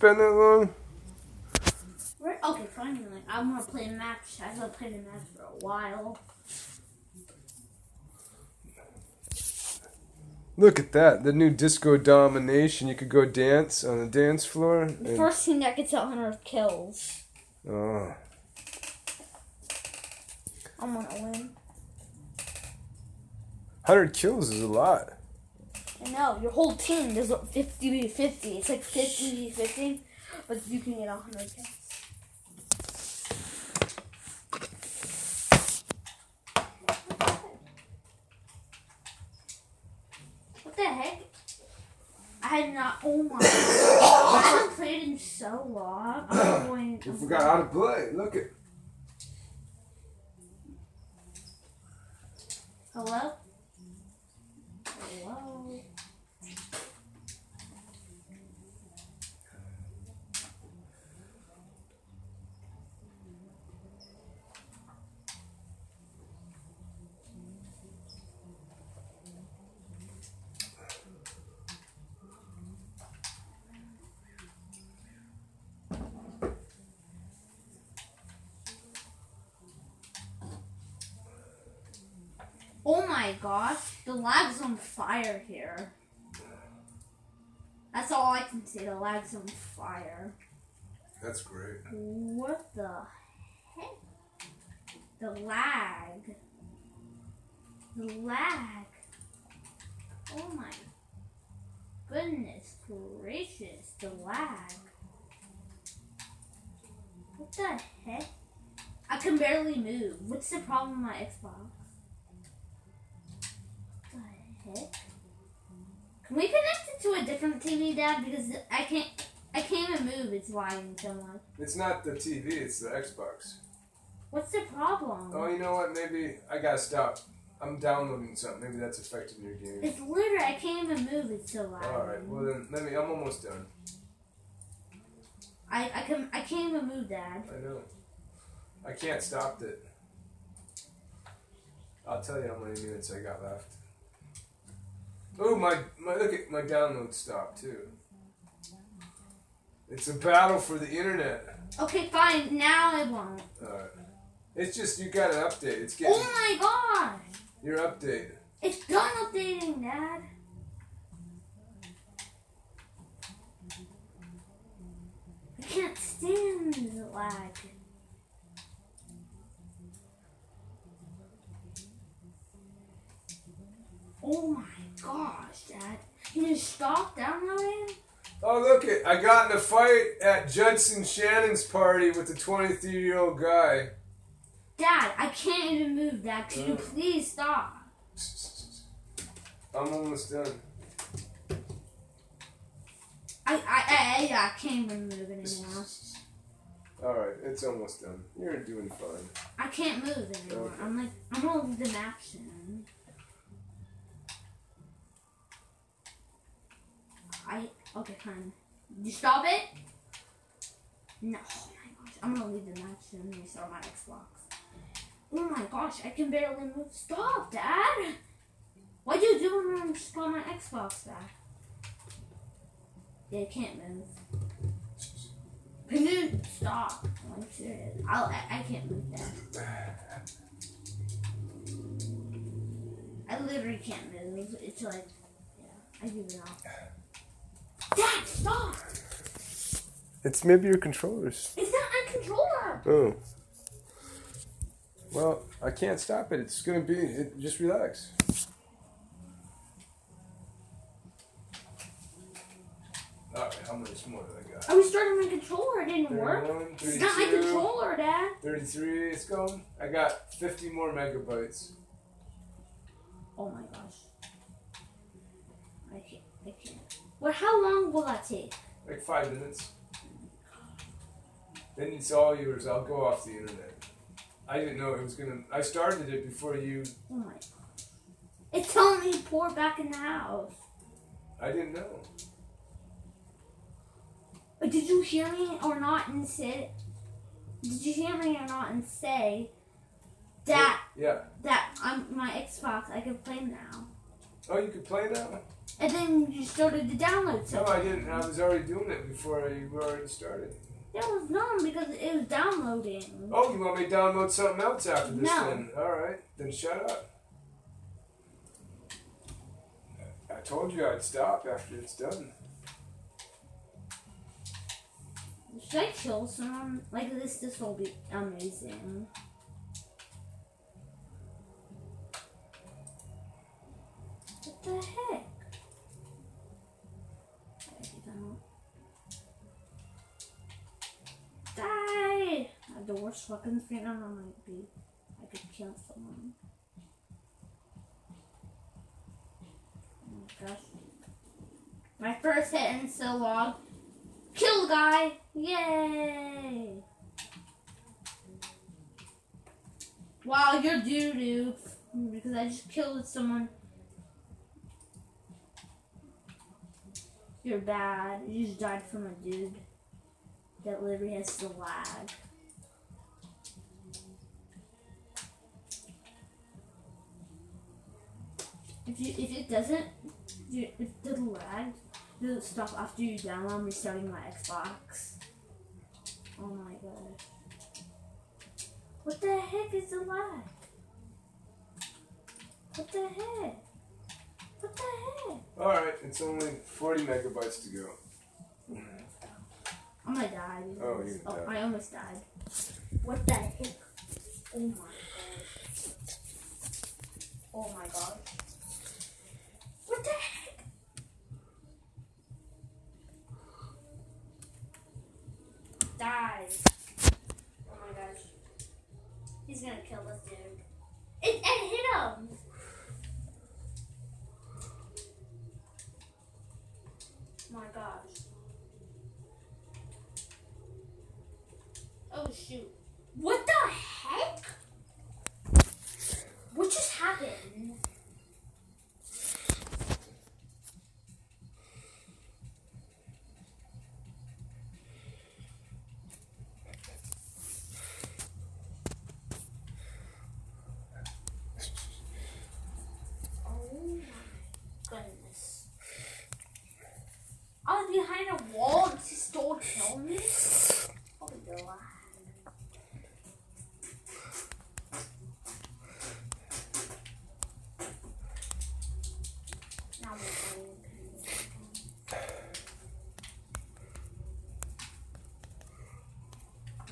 been that long? Where, okay, finally. I'm gonna play a match. I haven't played a match for a while. Look at that. The new disco domination. You could go dance on the dance floor. The first team that gets 100 kills. oh. I'm gonna win. 100 kills is a lot. I know, your whole team does 50 v 50. It's like 50 v 50, but you can get 100 kills. What the heck? I had not. Oh my! I haven't played in so long. I'm going. You forgot how to play. Look at. Hello. Hello. Oh my gosh, the lag's on fire here. That's all I can say. The lag's on fire. That's great. What the heck? The lag. The lag. Oh my goodness gracious, the lag. What the heck? I can barely move. What's the problem with my Xbox? Can we connect it to a different TV, Dad? Because I can't. I can't even move. It's lagging so much. It's not the TV, it's the Xbox. What's the problem? Oh, you know what? Maybe I gotta stop. I'm downloading something. Maybe that's affecting your game. It's literally I can't even move. It's so loud. Alright, well then, let me. I'm almost done. I I can I can't even move, Dad. I know. I can't stop it. I'll tell you how many minutes I got left. Oh my, my look at my download stopped too. It's a battle for the internet. Okay, fine. Now I won't. Alright. It's just you got an update. It's oh getting Oh my gosh! your update. It's done updating, Dad. I can't stand the lag. Oh my gosh, Dad. Can you stop downloading? Oh look it! I got in a fight at Judson Shannon's party with the 23 year old guy. Dad, I can't even move, Dad. Can you Uh. please stop? I'm almost done. I, I, I, I, I can't even move anymore. Alright, it's almost done. You're doing fine. I can't move anymore. Okay. I'm like, I'm gonna the map soon. I, okay, fine. You stop it? No. Oh my gosh. I'm gonna leave the match and restart my Xbox. Oh my gosh, I can barely move. Stop, Dad! What'd you do when I just got my Xbox back? Yeah, I can't move. Can you stop? I'll, I, I can't move that. I literally can't move. It's like, yeah, I give it up. Dad, stop! It's maybe your controllers. It's not my controller! Oh. Well, I can't stop it. It's gonna be. It, just relax. Alright, how much more do I got? I restarted my controller. It didn't work. 31, It's not my 32, controller, Dad. 33, it's going. I got 50 more megabytes. Oh my gosh. I can't. I can't. Well, how long will that take? Like five minutes. Then it's all yours. I'll go off the internet. I didn't know it was gonna. I started it before you. Oh my. It's telling me to pour back in the house. I didn't know. But did you hear me or not and say? Did you hear me or not and say that Yeah. that I'm my Xbox I can play now? Oh, you can play now. And then you started to download No, something. I didn't. I was already doing it before you already started. There was none because it was downloading. Oh, you want me to download something else after this No. then? Alright, then shut up. I told you I'd stop after it's done. Should I kill someone like this? This will be amazing. What the heck? The worst fucking feeling I might be. I could kill someone. Oh my gosh. My first hit in so long. Kill the guy! Yay! Wow, you're doo doo. Because I just killed someone. You're bad. You just died from a dude that literally has the lag. If you if it doesn't, you, if the lag doesn't stop after you download, I'm restarting my Xbox. Oh my gosh. What the heck is the lag? What the heck? What the heck? Alright, it's only 40 megabytes to go. I'm gonna die. Oh, you're oh. I almost died. What the heck? Oh my gosh. Oh my gosh.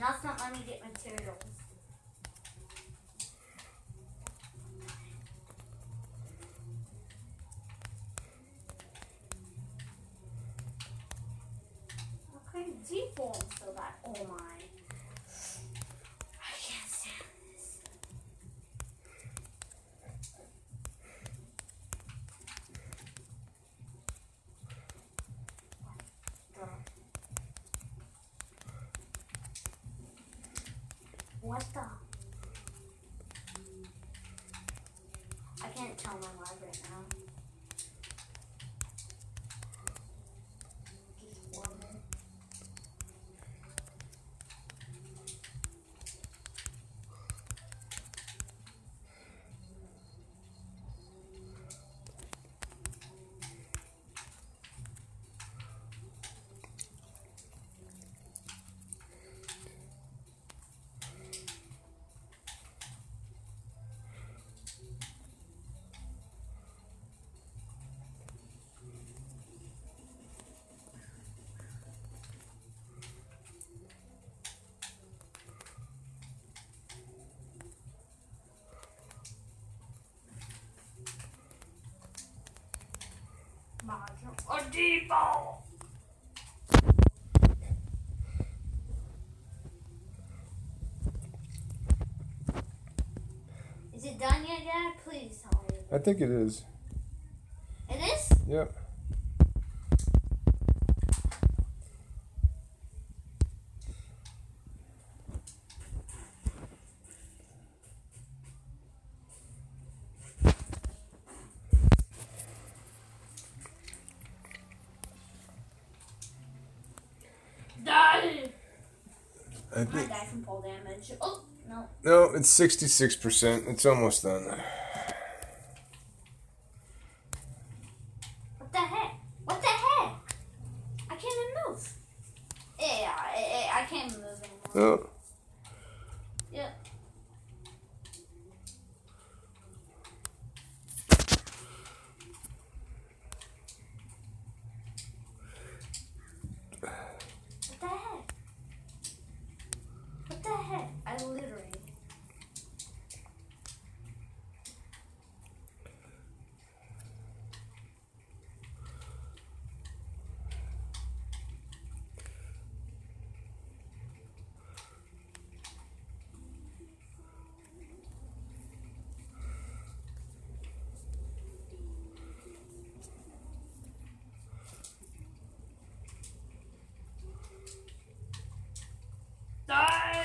It's not letting me get materials. I couldn't deform so that oh my I can't stand this. What the? I can't tell my live right now. Mario Adipo! Is it done yet, Dad? Please tell me. I think it is. It is? Yep. Die! I I think. died Oh, no. No, it's 66%. It's almost done. What the I can't move anymore. Oh. Yep. What the heck? What the heck? I literally. Die!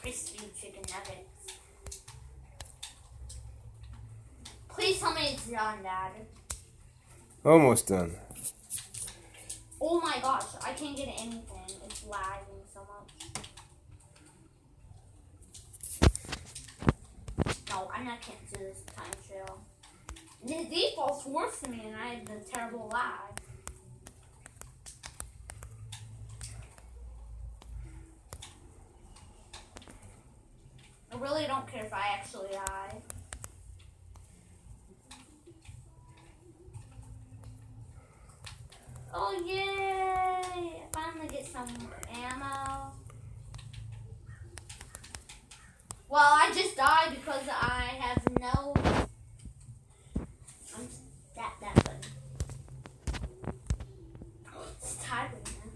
Crispy chicken nuggets. Please tell me it's done, Dad. Almost done. Oh my gosh, I can't get anything. It's lagging so much. No, I not can't do this time trail. The default's worse than me, and I had the terrible lag. I really don't care if I actually die. Oh yay! I finally get some ammo. Well, I just died because I have no. I'm that that good. It's tiring now.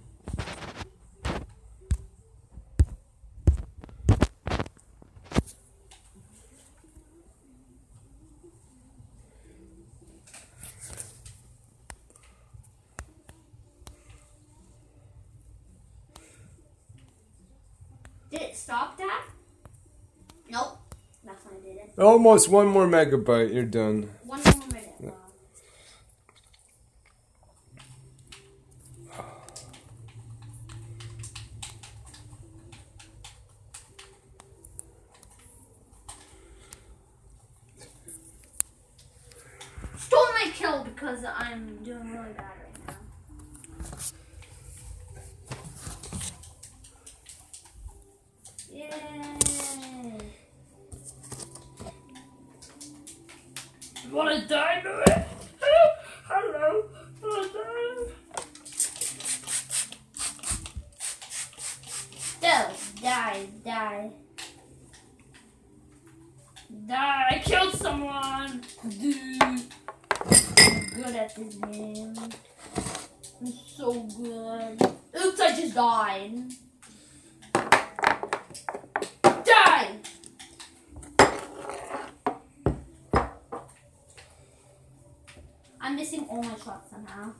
Did it stop that? Nope. Definitely didn't. Almost one more megabyte. You're done. One more minute. Bob. Stole my kill because I'm doing really bad right now. Yay! You wanna die, Louis? Hello. Wanna die? Go! Die! Die! Die. I killed someone. Dude, I'm good at this game. I'm so good. Just died. Die! I'm missing all my shots somehow.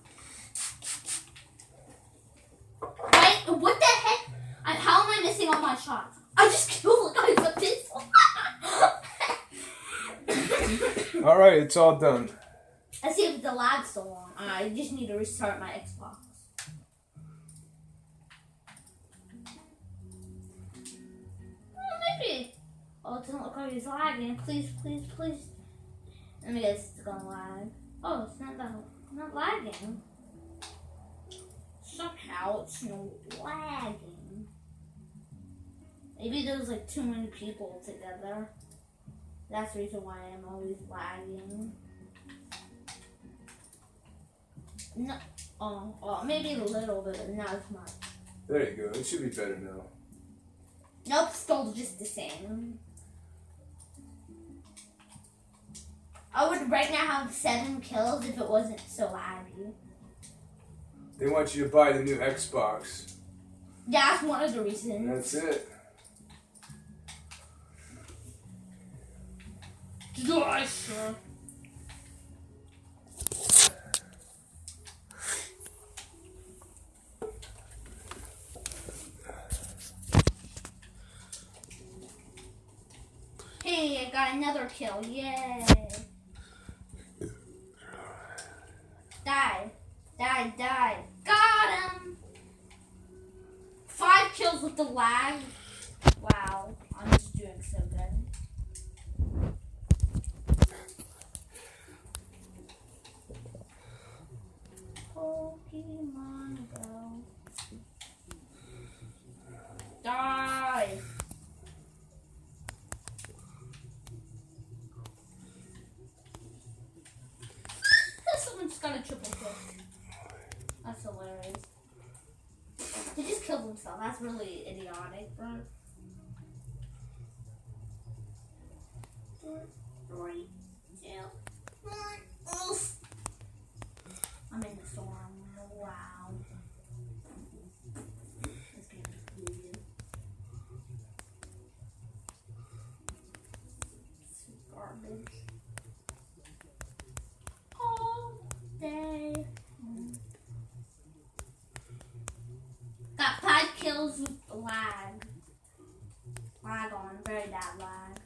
Wait, what the heck? I, how am I missing all my shots? I just killed the guy with a pistol. All right, it's all done. Let's see if the lag's still on. I just need to restart my Xbox. Doesn't look like he's lagging. Please, please, please. Let me guess it's gonna lag. Oh, it's not that, not lagging. Somehow it's no lagging. Maybe there's like too many people together. That's the reason why I'm always lagging. No, oh, oh, maybe a little bit, but not as much. There you go. It should be better now. Nope, still just the same. I would right now have seven kills if it wasn't so laggy. They want you to buy the new Xbox. Yeah, that's one of the reasons. That's it. Die. Hey, I got another kill. Yay. Die. Die, die. Got him! Five kills with the lag. Wow, I'm just doing so good. Pokemon Go. Die! Just got a triple kill. That's hilarious. He just killed himself. That's really idiotic, bro. Three, two, one. I'm in the storm. Wow. This game is weird. It's garbage. All day. Got five kills with lag. Lag on, very bad lag.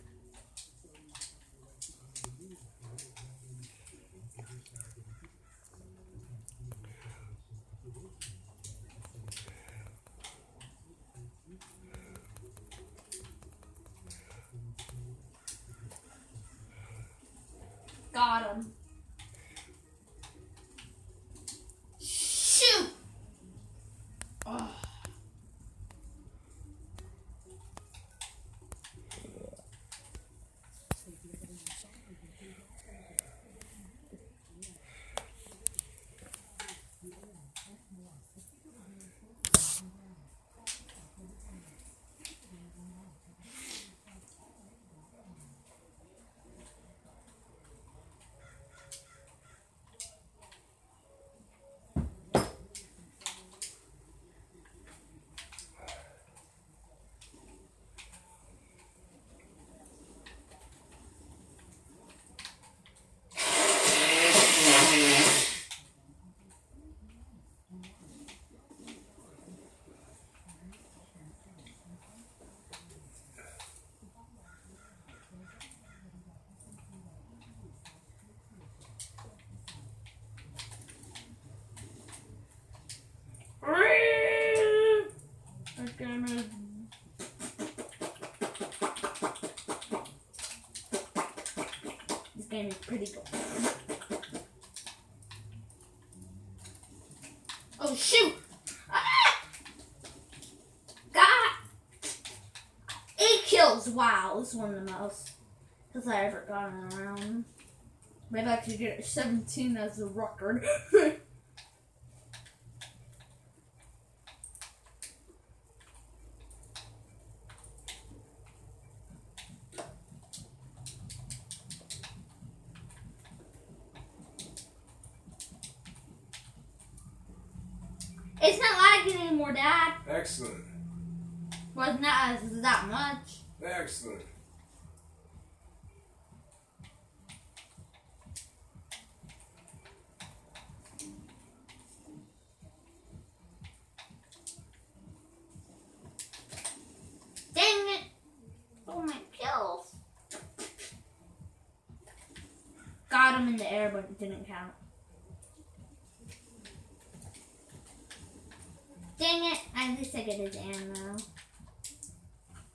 Got him. Shoot! Oh. That game is Game is pretty good. Oh shoot! Ah! Eight kills. Wow, this is one of the most kills I ever gotten around. Maybe I could get 17 as a record. it's not lagging anymore, Dad. Excellent. Wasn't that that much? Excellent. Dang it! Oh my kills. Got him in the air, but it didn't count. Dang it! At least I get his ammo.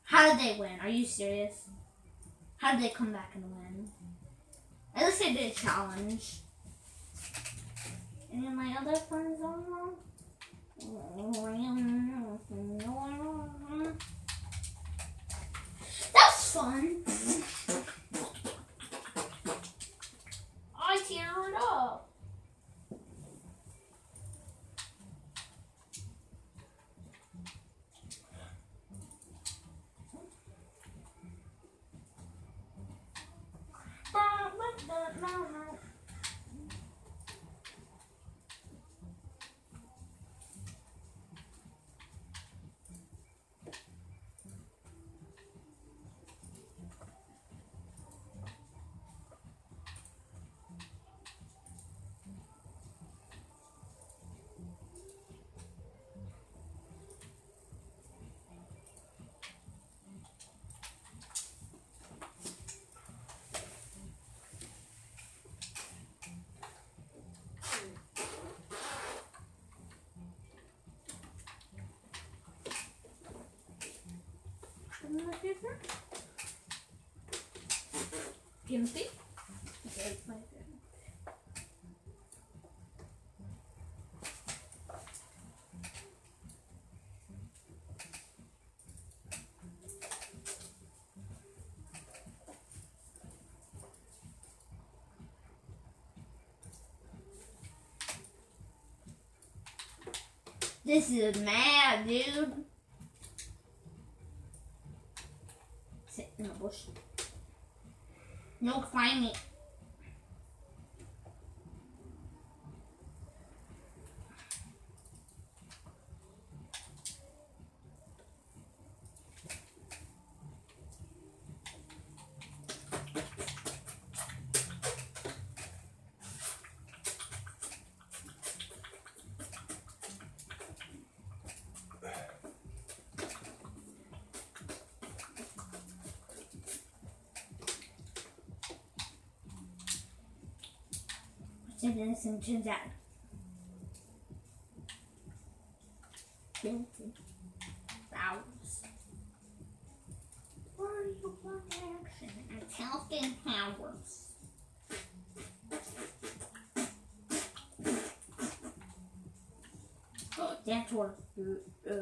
How did they win? Are you serious? How did they come back and win? At least they did a challenge. And of my other friends on That's fun. My. This is mad, dude. No, find to that. Guilty. Why do you action? Talking powers. That's what. Uh,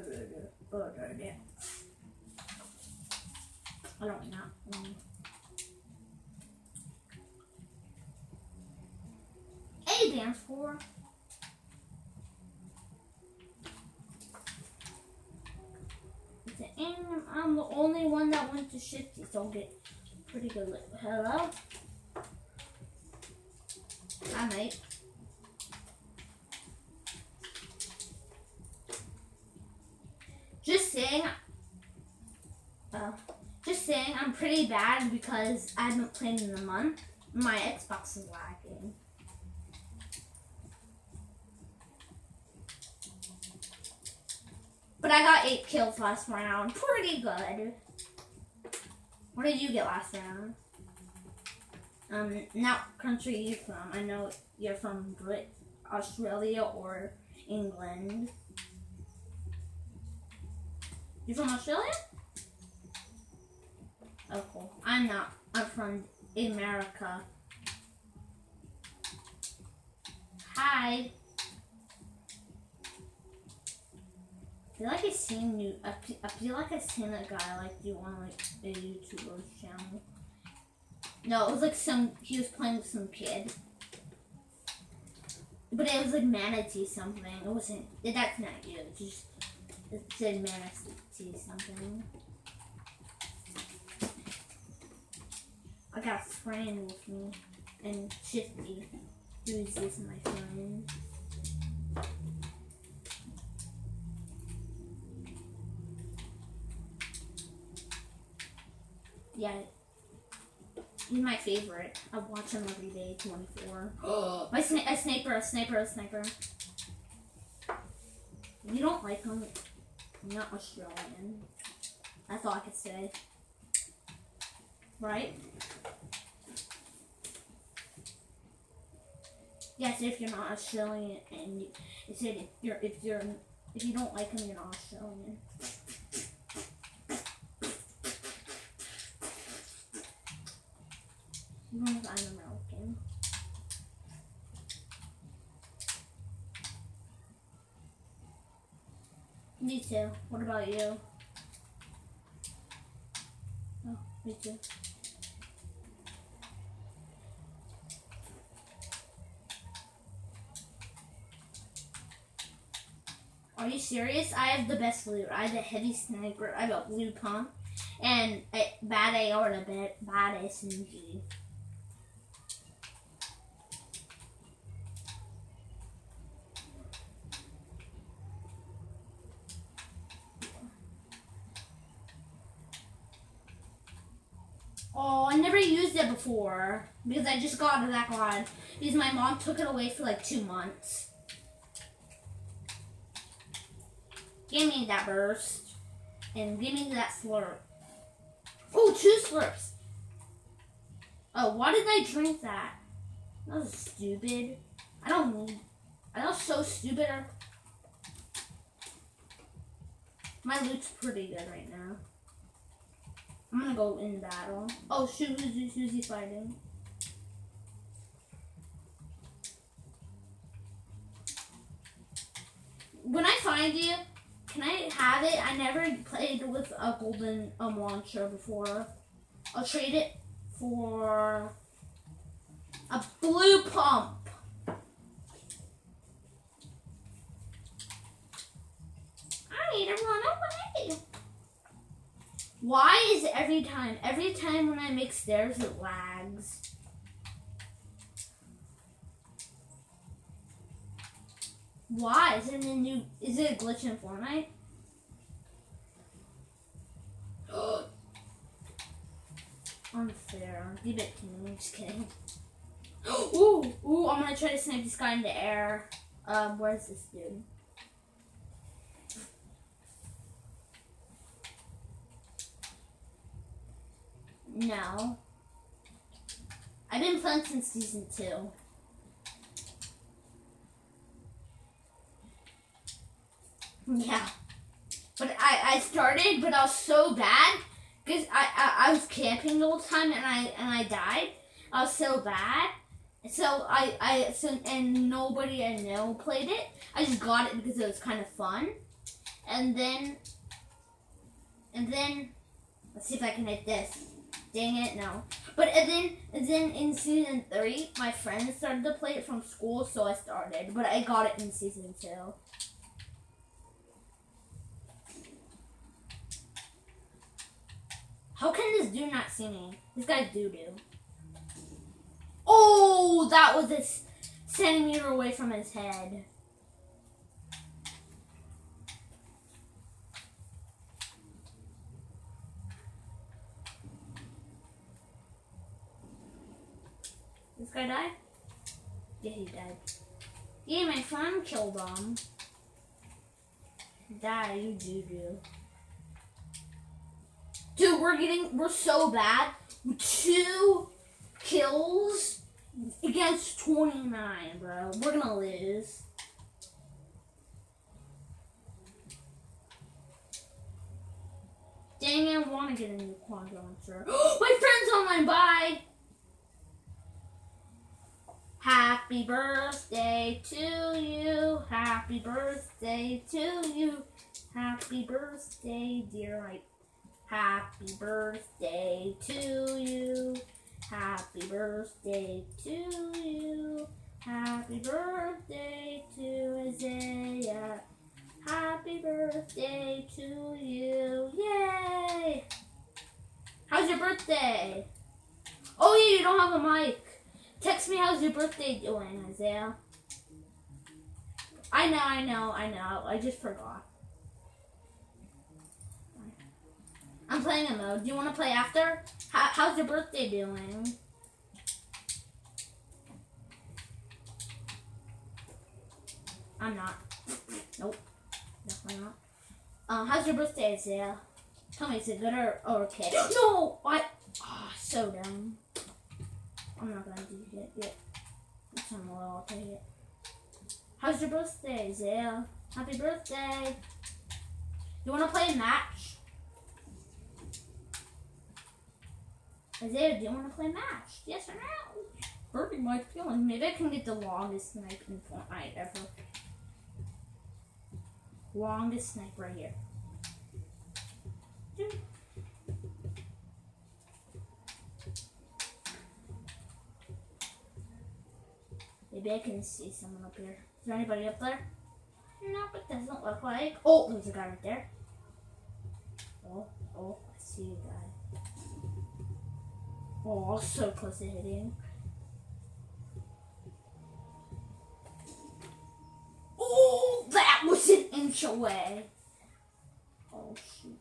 I don't know. Because I haven't played in a month. My Xbox is lagging. But I got eight kills last round. Pretty good. What did you get last round? Um, not country you from. I know you're from Brit, Australia or England. You from Australia? Cool. I'm not. I'm from America. Hi. I feel like I've seen you. I fe- I feel like I've seen a guy like you on like a YouTuber's channel. No, it was like some. He was playing with some kid. But it was like manatee something. It wasn't. That's not you. It just it said manatee something. Got a friend with me, and Shifty, who's this my friend. Yeah. He's my favorite. I watch him every day, 24. my sna- a sniper, a sniper, a sniper. You don't like him. I'm not Australian. That's all I could say. Right? Yes, if you're not Australian and you, it said if you're if you're if you don't like him, you're not Australian. Even if I'm American. Me too. What about you? Oh, me too. Are you serious? I have the best loot. I have a heavy sniper. I a blue pump and a bad AR and a bad, bad SMG. Oh, I never used it before because I just got it that one because my mom took it away for like two months. Give me that burst and give me that slurp. Oh, two slurps. Oh, why did I drink that? That was stupid. I don't need. I was so stupid. My loot's pretty good right now. I'm gonna go in battle. Oh shoot, who's, who's, he fighting? When I find you, can I have it? I never played with a golden um, launcher before. I'll trade it for a blue pump. I need run away. Why is every time, every time when I make stairs, it lags? Why? Is it a new? Is it a glitch in Fortnite? Unfair. Give it to me. I'm just kidding. ooh, ooh! I'm gonna try to snipe this guy in the air. Um, where's this dude? No. I've been playing since season two. Yeah. But I, I started, but I was so bad because I, I, I was camping the whole time and I and I died. I was so bad. So I, I so and nobody I know played it. I just got it because it was kind of fun. And then and then let's see if I can hit this. Dang it, no. But and then and then in season three, my friends started to play it from school, so I started. But I got it in season two. How can this dude not see me? This guy's doo doo. Oh, that was a centimeter away from his head. This guy died? Yeah, he died. Yeah, my friend killed him. Die, you doo doo. Dude, we're getting we're so bad. Two kills against twenty nine, bro. We're gonna lose. Dang I wanna get a new quad launcher. My friend's online, bye! Happy birthday to you. Happy birthday to you. Happy birthday, dear. I Happy birthday to you. Happy birthday to you. Happy birthday to Isaiah. Happy birthday to you. Yay! How's your birthday? Oh, yeah, you don't have a mic. Text me how's your birthday doing, Isaiah. I know, I know, I know. I just forgot. I'm playing a mode. Do you want to play after? How, how's your birthday doing? I'm not. Nope. Definitely not. Um, how's your birthday, Isaiah? Tell me, is it good or, or okay? no! What? Ah, so dumb. I'm not gonna do it yet. It's on low, I'll take it. How's your birthday, Isaiah? Happy birthday! You wanna play a match? Isaiah, do you want to play match? Yes or no? Hurting my feelings. Maybe I can get the longest snipe in Fortnite ever. Longest snipe right here. Maybe I can see someone up here. Is there anybody up there? No, it doesn't look like. Oh, there's a guy right there. Oh, oh, I see a guy. Oh, so close to hitting. Oh, that was an inch away. Oh, shoot.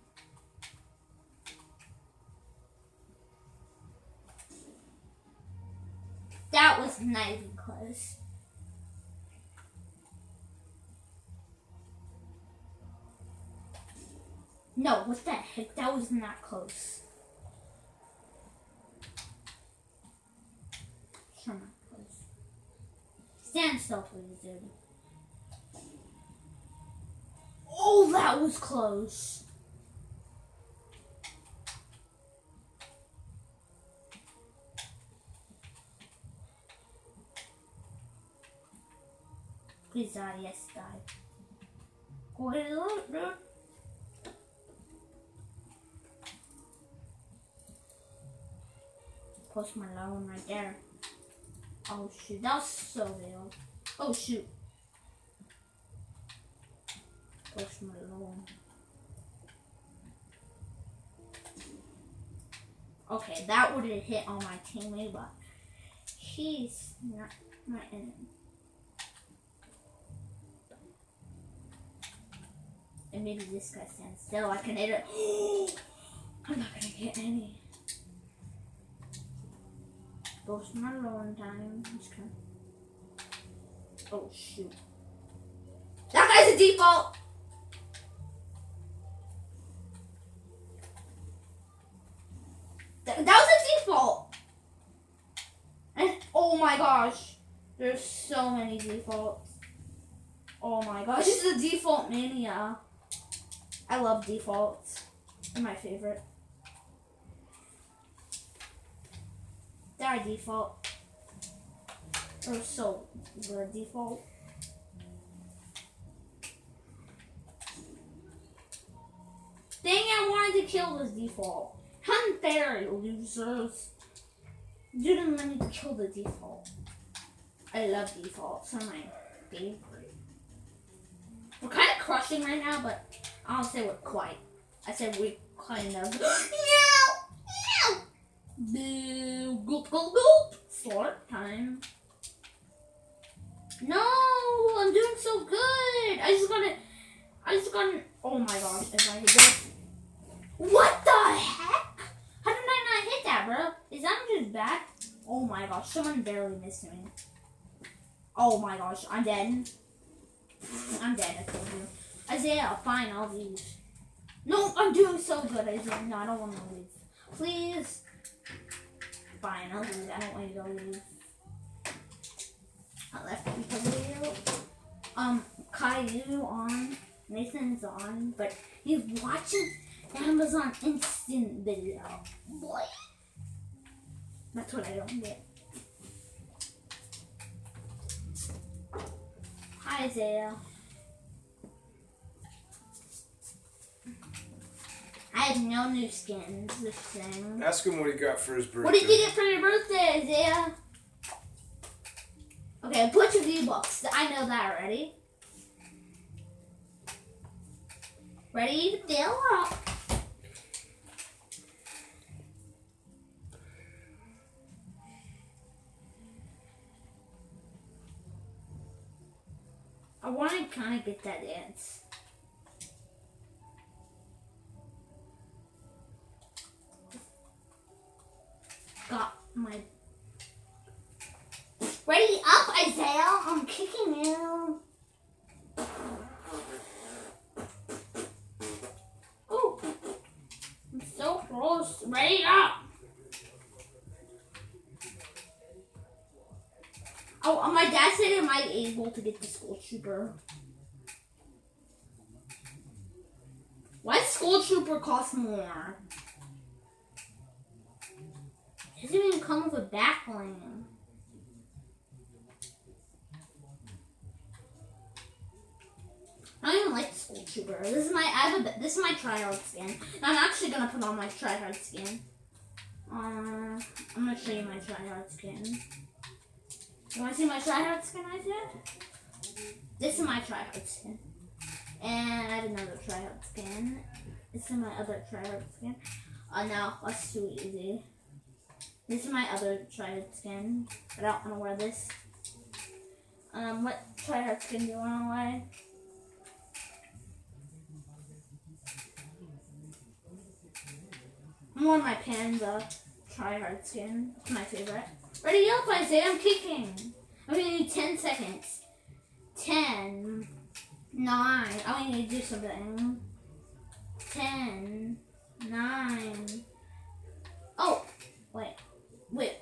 That was not even close. No, what the heck? That was not close. Sure, not close. Stand still, please, dude. Oh, that was close. Please die, yes, die. Go ahead and look. Post Malone right there. Oh shoot, that was so real. Oh shoot. Post Malone. Okay, that would have hit on my teammate, but he's not my enemy. And maybe this guy stands still. I can hit it. I'm not gonna get any. My rolling time. Oh shoot. That guy's a default! Th- that was a default! And oh my gosh. There's so many defaults. Oh my gosh, this is a default mania. I love defaults. They're my favorite. They're default. Or so the default. Dang, I wanted to kill this default. Unfair, losers. You didn't let me kill the default. I love defaults. They're my favorite. We're kind of crushing right now, but I don't say we're quite. I said we kind of. Meow! Boo! Goop, goop, goop! Slurp time. No! I'm doing so good! I just got it. I just got it. Oh my gosh, if I hit this. What the heck? How did I not hit that, bro? Is that just bad? Oh my gosh, someone barely missed me. Oh my gosh, I'm dead. I'm dead, I told you. Isaiah, fine, I'll leave. No, I'm doing so good, Isaiah. No, I don't want to leave. Please. Fine, I'll leave. I don't want you to leave. I left because of you. Um, Caillou on. Nathan's on, but he's watching Amazon Instant Video. Boy. That's what I don't get. Hi, Isaiah. I have no new skins this thing. Ask him what he got for his birthday. What did you get for your birthday, Isaiah? Okay, a bunch of V-Bucks. I know that already. Ready to fill up. I want to kind of get that dance. My. Ready up, Isaiah! I'm kicking you. Oh, I'm so close. Ready up. Oh, uh, my dad said am I able to get the Skull Trooper? Why Skull Trooper cost more? Doesn't even come with a backbling. I don't even like Skull Trooper. This is my I have a, this is my tryhard skin. I'm actually gonna put on my tryhard skin. Uh, I'm gonna show you my tryhard skin. You wanna see my tryhard skin I did? This is my tryhard skin. And I have another tryhard skin. This is my other tryhard skin. Uh, now, let's do easy. This is my other tryhard skin. I don't wanna wear this. Um, what tryhard skin do you wanna wear? I'm on my Panda tryhard skin. It's my favorite. Ready up, Isaiah. I'm kicking. I'm gonna need 10 seconds. 10, 9. I need to do something. 10, 9. Oh, wait. Wait.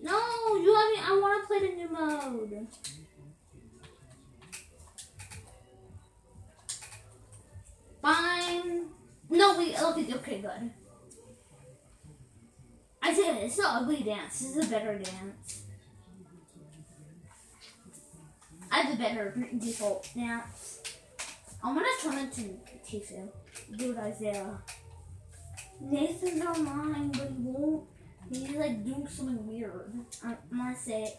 No, you let me. I want to play the new mode. Fine. No, wait. Okay, okay, good. I said it's an ugly dance. This is a better dance. I have a better default dance. I'm gonna turn it to Tifu. Dude, Isaiah. Nathan's online, but he won't. He's like doing something weird. I'm gonna say.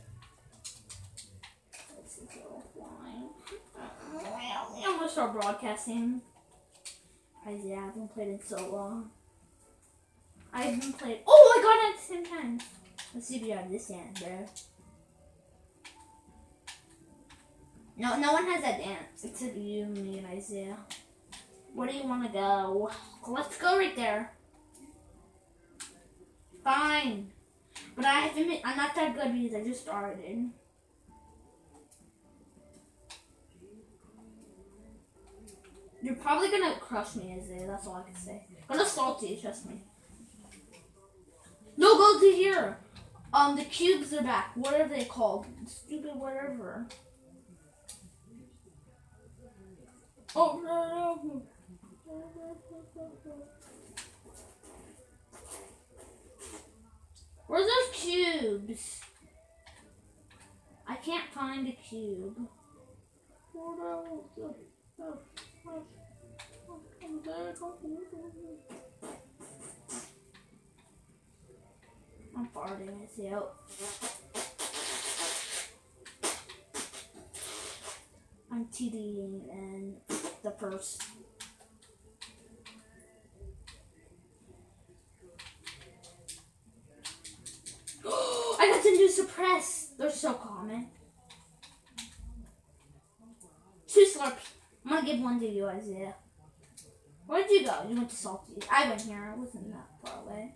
Let's see if fly. I'm gonna start broadcasting. Isaiah, I haven't played in so long. I haven't played. Oh, I got it at the same time. Let's see if you have this hand there. No, no one has that dance except you, me, and Isaiah. Where do you want to go? Let's go right there. Fine. But I have to admit, I'm not that good because I just started. You're probably gonna crush me, Isaiah. That's all I can say. Not salty, trust me. No, go to here. Um, the cubes are back. What are they called? Stupid whatever. Oh no! Where's those cubes? I can't find a cube. I'm farting, I see out. I'm TDing and the first. I got to suppress. They're so common. Two slurps. I'm gonna give one to you, Isaiah. Where'd you go? You went to Salty. I went here. I wasn't that far away.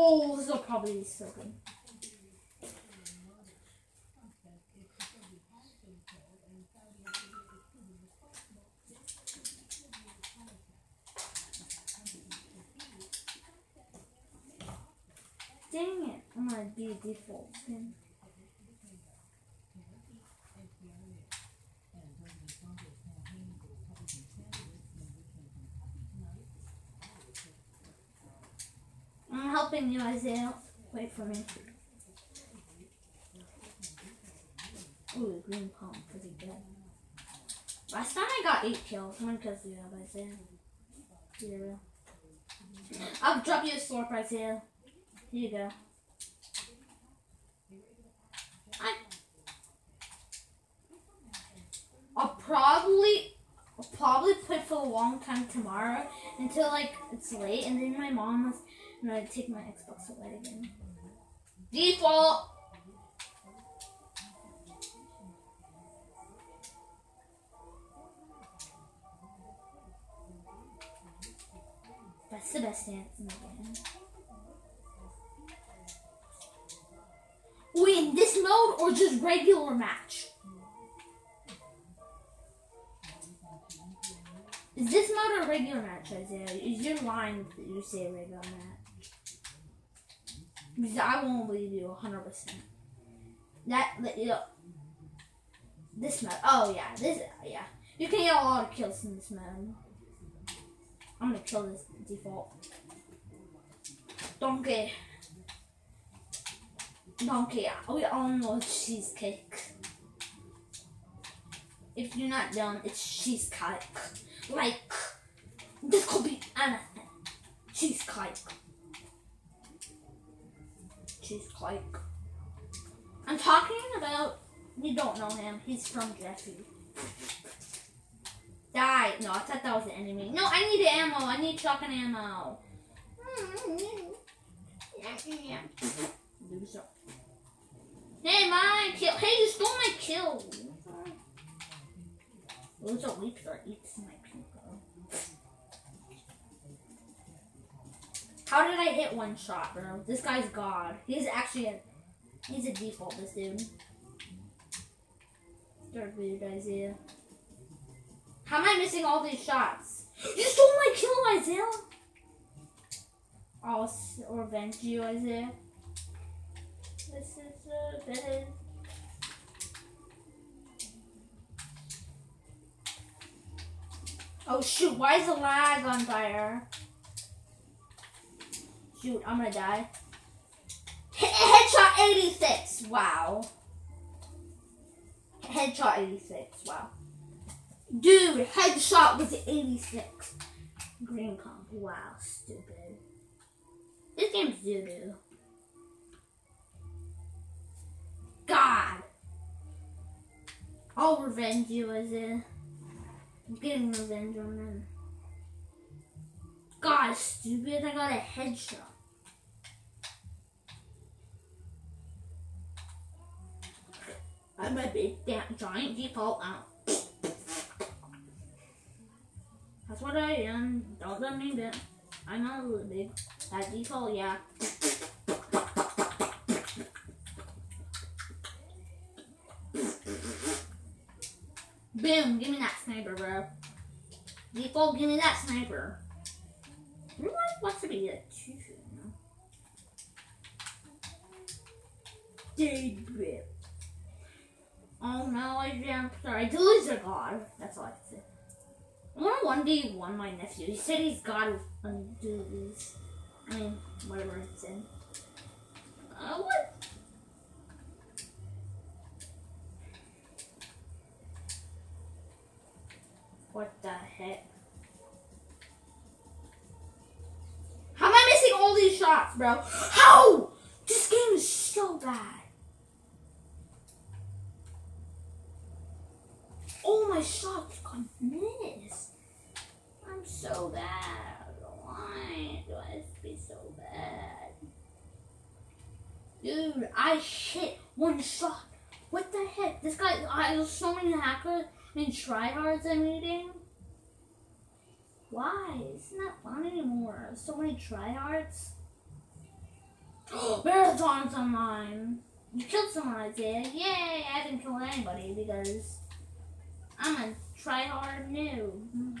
Oh, Dang it, I'm gonna be a default skin. I'm helping you, Isaiah. Wait for me. Ooh, the green palm, pretty good. Last time I got eight kills. One because you have Isaiah. Zero. I'll drop you a slurp, Isaiah. Here you go. I, I'll probably, I'll probably play for a long time tomorrow until like it's late, and then my mom was gonna take my Xbox away again. Default. That's the best dance in the game. Wait, in this mode or just regular match? Is this mode a regular match, Isaiah? Is your line that you say regular match? Because I won't believe you 100%. That, you know, this mode. Oh, yeah. This, yeah. You can get a lot of kills in this mode. I'm gonna kill this default. Donkey. Donkey. Uh, we all know cheesecake. If you're not done, it's cheesecake. Like, this could be anything. Cheesecake. Cheesecake. I'm talking about, you don't know him. He's from Jeffy. Die. No, I thought that was the enemy. No, I need ammo. I need shotgun ammo. Loser. Hey, my kill. Hey, you stole my kill. Loser leaper eats How did I hit one shot, bro? This guy's god. He's actually a. He's a default, this dude. Third weird Isaiah. How am I missing all these shots? You stole my kill, Isaiah! I'll s- revenge you, Isaiah. This is a bed. Oh shoot, why is the lag on fire? Shoot, I'm gonna die. Headshot 86. Wow. Headshot 86. Wow. Dude, headshot was 86. Green comp. Wow, stupid. This game's doo doo. God. I'll revenge you as a. I'm getting revenge on them. God, stupid. I got a headshot. I'm a big damn giant default out. That's what I am. Don't let me bit. I'm not a little big. That default, yeah. Boom, give me that sniper, bro. Default, give me that sniper. Everyone wants to be a two now. David. Oh no, I jumped. Sorry, the loser god. That's all I can say. I want to one day one my nephew. He said he's got to undo. I mean, whatever it's in. Uh, what? What the heck? How am I missing all these shots, bro? How? This game is so bad. All my shots got missed. I'm so bad. Why do I have to be so bad? Dude, I hit one shot. What the heck? This guy, I there's so many hackers and tryhards I'm meeting. Why? It's not fun anymore. So many tryhards. Marathons online. You killed someone, Isaiah. Yay! I didn't kill anybody because I'm a tryhard noob.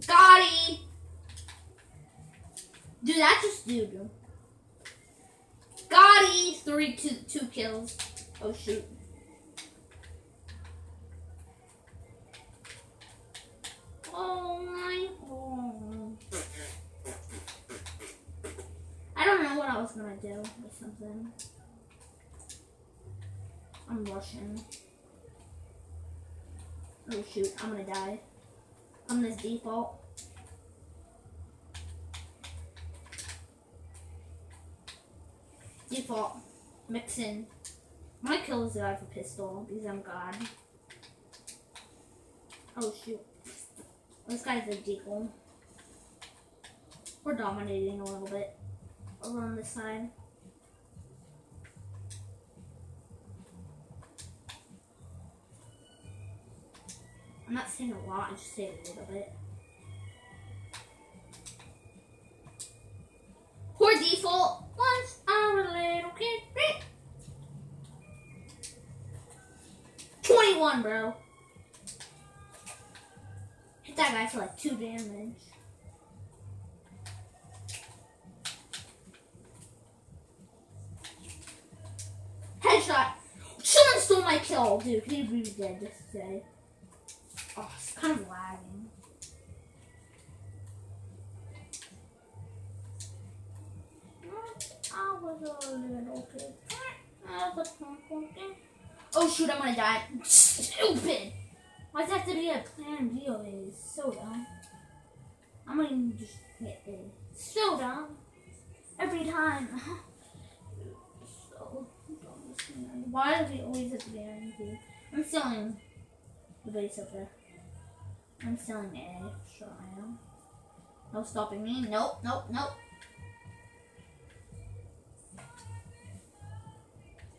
Gotti! Dude, that's just dude. Gotti! Three, two, two kills. Oh shoot. Oh my god. I don't know what I was gonna do or something. I'm rushing. Oh shoot, I'm gonna die. I'm this default. Default. Mixin. My kill is guy for pistol because I'm god. Oh shoot. This guy's a deagle. We're dominating a little bit. Over on this side. I'm not saying a lot, I'm just say a little bit. Poor default. Once I'm a little kid. 21, bro. Hit that guy for like two damage. Headshot. Someone stole my kill, dude. He really dead just to say. Oh, it's kind of lagging. I was a little kid. I was a. Oh shoot, I'm gonna die. Stupid! Why does it have to be a plan B oh, always? So dumb. I'm gonna just hit it. So dumb. Every time. so dumb. Why does it always have to be an? I'm selling the base up there. I'm selling A. Sure I am. No stopping me. Nope, nope, nope.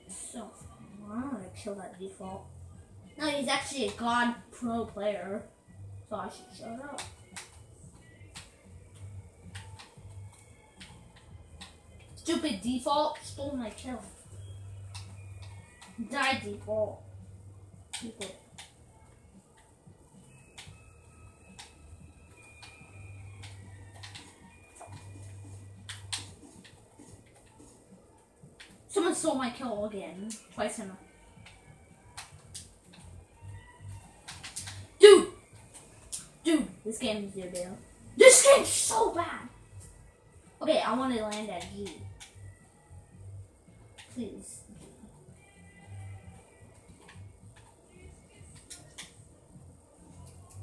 So I'm gonna kill that default. No, he's actually a god pro player. So I should shut up. Stupid default stole my kill. Die default. Default. Someone stole my kill again. Twice in a Dude! Dude, this game is your deal. This game's so bad. Okay, I want to land at G. Please.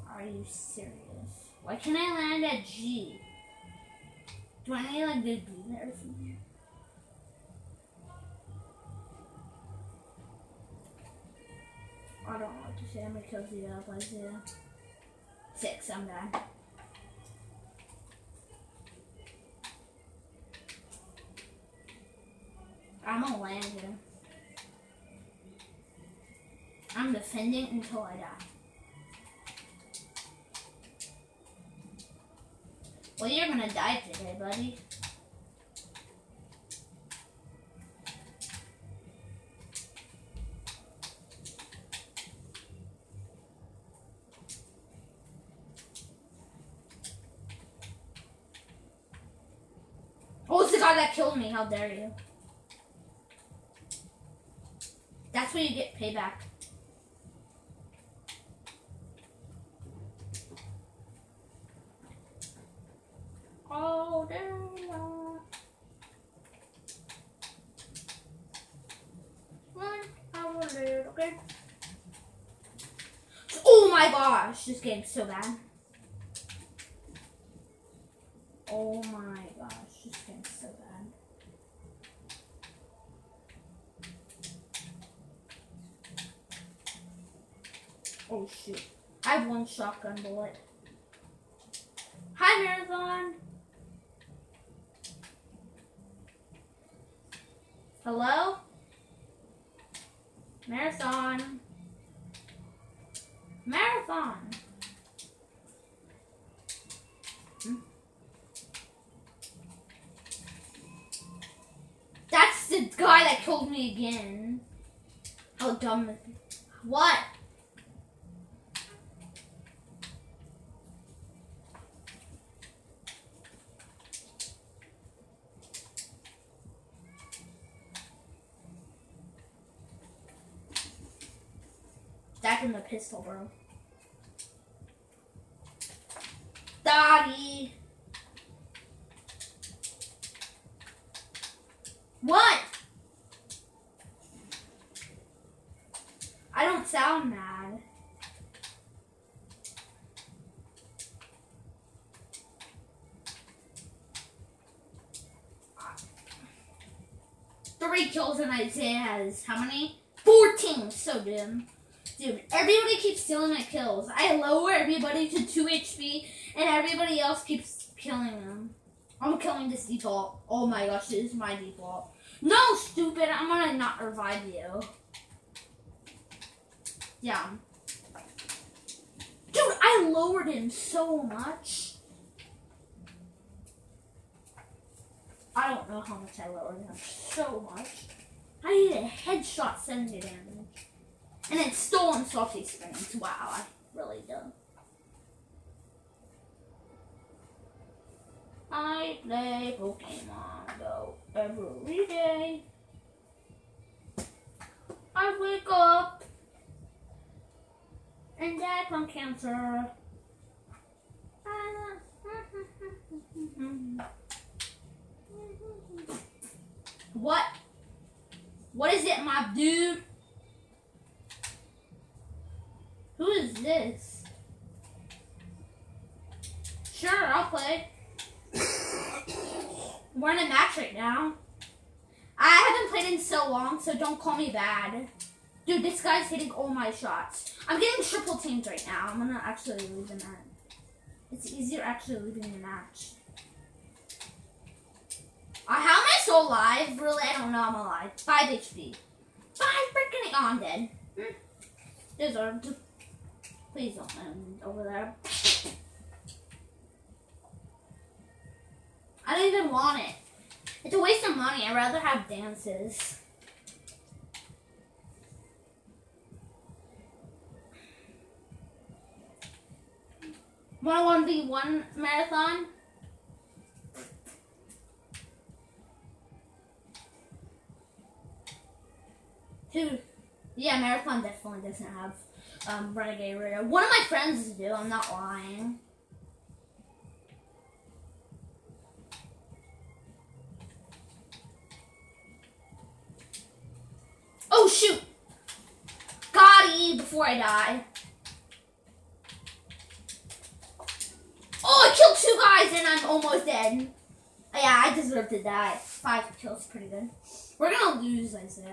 Are you serious? Why can't I land at G? Do I need like to be there I don't what to say. I'm gonna kill the up. I see. Six. I'm done. I'm gonna land here. I'm defending until I die. Well, you're gonna die today, buddy. Oh, it's the guy that killed me. How dare you? That's where you get payback. Oh, there okay? Oh my gosh, this game's so bad. Oh my gosh, this game's so bad. Oh shoot. I have shotgun bullet. Hi, Marathon. Hello? Marathon. Marathon. Hmm? That's the guy that killed me again. How dumb What? Bro. Daddy. What? I don't sound mad. Three kills and Isaiah has how many? 14. So dim. Dude, everybody keeps stealing my kills. I lower everybody to 2 HP, and everybody else keeps killing them. I'm killing this default. Oh my gosh, this is my default. No, stupid, I'm gonna not revive you. Yeah. Dude, I lowered him so much. I don't know how much I lowered him. So much. I did a headshot 70 damage. And it's stolen soft experience. Wow, I really don't. I play Pokemon Go every day. I wake up and die from cancer. What? What is it, my dude? Who is this? Sure, I'll play. We're in a match right now. I haven't played in so long, so don't call me bad. Dude, this guy's hitting all my shots. I'm getting triple teamed right now. I'm gonna actually leave the match. It's easier actually leaving the match. Uh, how am I so alive? Really, I don't know I'm alive. 5 HP. 5 freaking... I'm dead. Hmm. Deserved. Please don't land over there. I don't even want it. It's a waste of money. I'd rather have dances. One one v one marathon. Two. Yeah, marathon definitely doesn't have um, Renegade Raider. One of my friends is I'm not lying. Oh shoot! Gotti before I die. Oh, I killed two guys and I'm almost dead. Oh, yeah, I deserve to die. Five kills, pretty good. We're gonna lose, I say.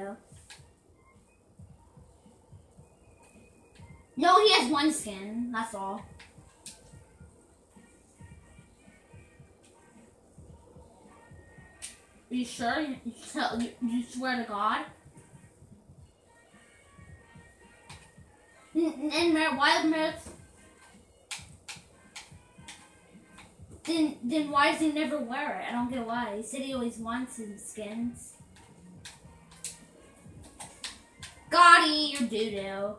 No, he has one skin. That's all. Are you sure? You, tell- you, you swear to God? N- And Mer- Wild Mirth. Then, then why does he never wear it? I don't get why. He said he always wants his skins. Gotti, you're doo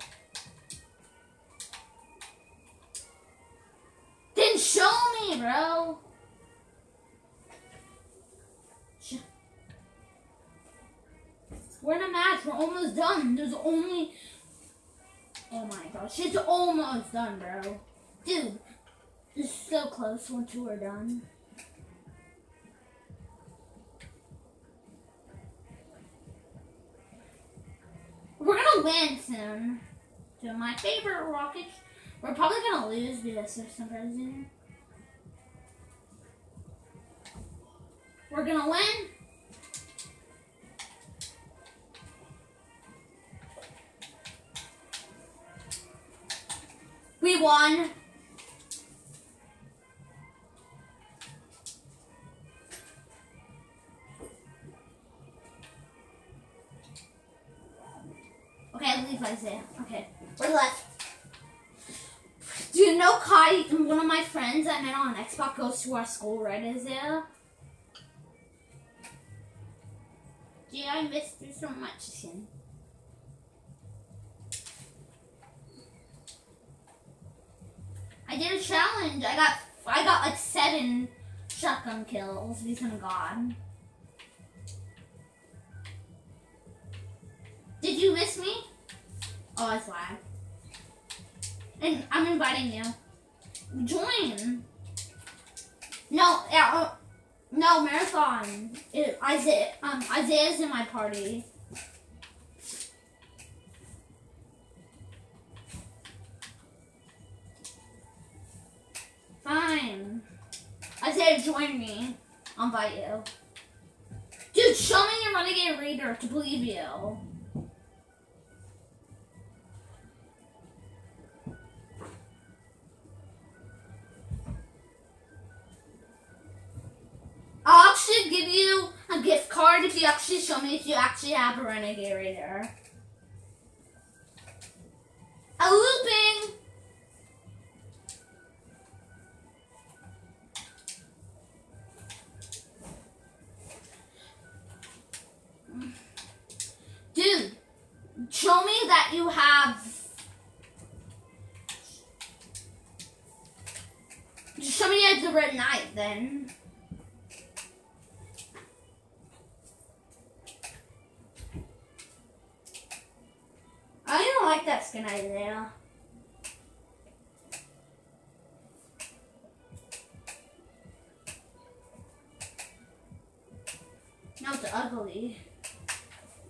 show me, bro. We're in a match. We're almost done. There's only. Oh my gosh, it's almost done, bro. Dude, it's so close once we're done. We're gonna win soon. To my favorite Rockets. We're probably gonna lose because there's some in here. We're gonna win. We won. Okay, leave Isaiah. Okay, we're left. Know Kai, one of my friends I met on Xbox, goes to our school, right, Isaiah? Yeah, I missed you so much, Sin. I did a challenge. I got I got like seven shotgun kills because of God. Did you miss me? Oh, that's why. And I'm inviting you. Join. No, uh, no marathon. It, Isaiah, um, Isaiah's in my party. Fine. Isaiah, join me. I'll invite you. Dude, show me your renegade raider to believe you. Card if you actually show me if you actually have a renegade raider. A looping. Dude, show me that you have. Show me you have the red knight then. Like that skin idea. No, it's ugly.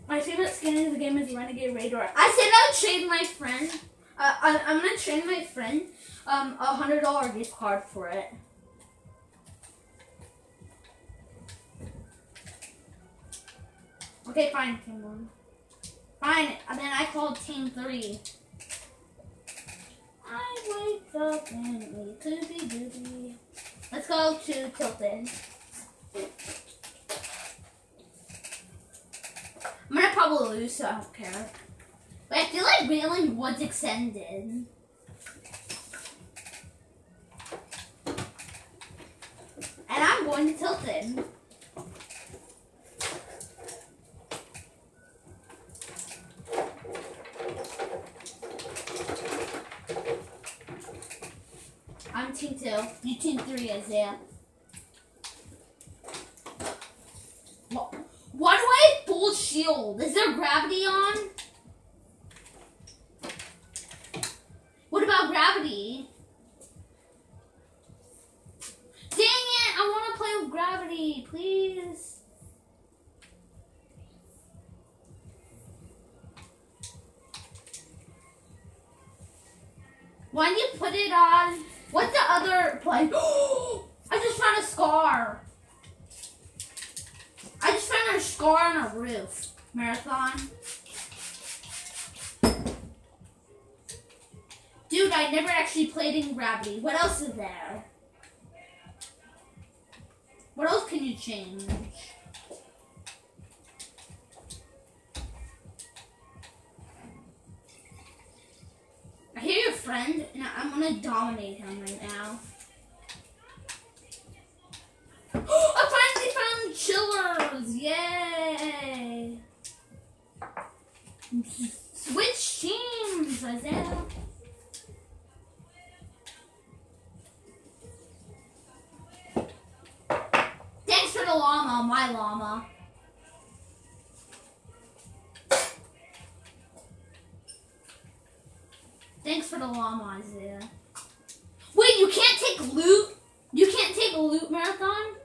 My favorite skin in the game is Renegade Raider. I said I'll trade my friend. Uh, I, I'm gonna trade my friend um, a hundred dollar gift card for it. Okay, fine, one. Fine, and then I called team three. I wake up and we doody doody. Let's go to Tilted. I'm gonna probably lose, so I don't care. But I feel like Wailing Woods extended. And I'm going to Tilted. is it? Why do I have full shield? Is there gravity on? What about gravity? Dang it! I want to play with gravity, please. Why do you put it on? What's the other play? Oh, scar on a roof. Marathon. Dude, I never actually played in Gravity. What else is there? What else can you change? I hear your friend, and I'm gonna dominate him right now. Chillers! Yay! Switch teams, Isaiah. Thanks for the llama, my llama. Thanks for the llama, Isaiah. Wait, you can't take loot? You can't take a loot marathon?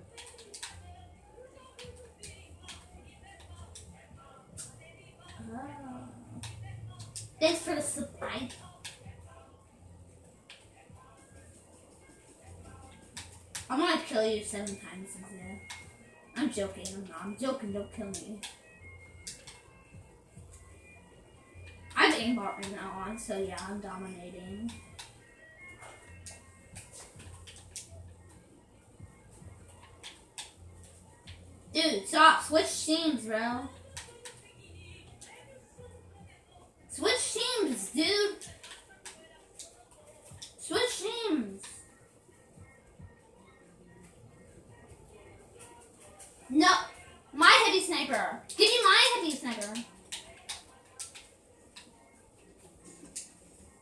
Thanks for the supply. I'm gonna kill you seven times, Isaiah. I'm joking, I'm not. I'm joking, don't kill me. I have aimbot right now on, so yeah, I'm dominating. Dude, stop. Switch teams, bro. Switch teams, dude. Switch teams. No. My heavy sniper. Give me my heavy sniper.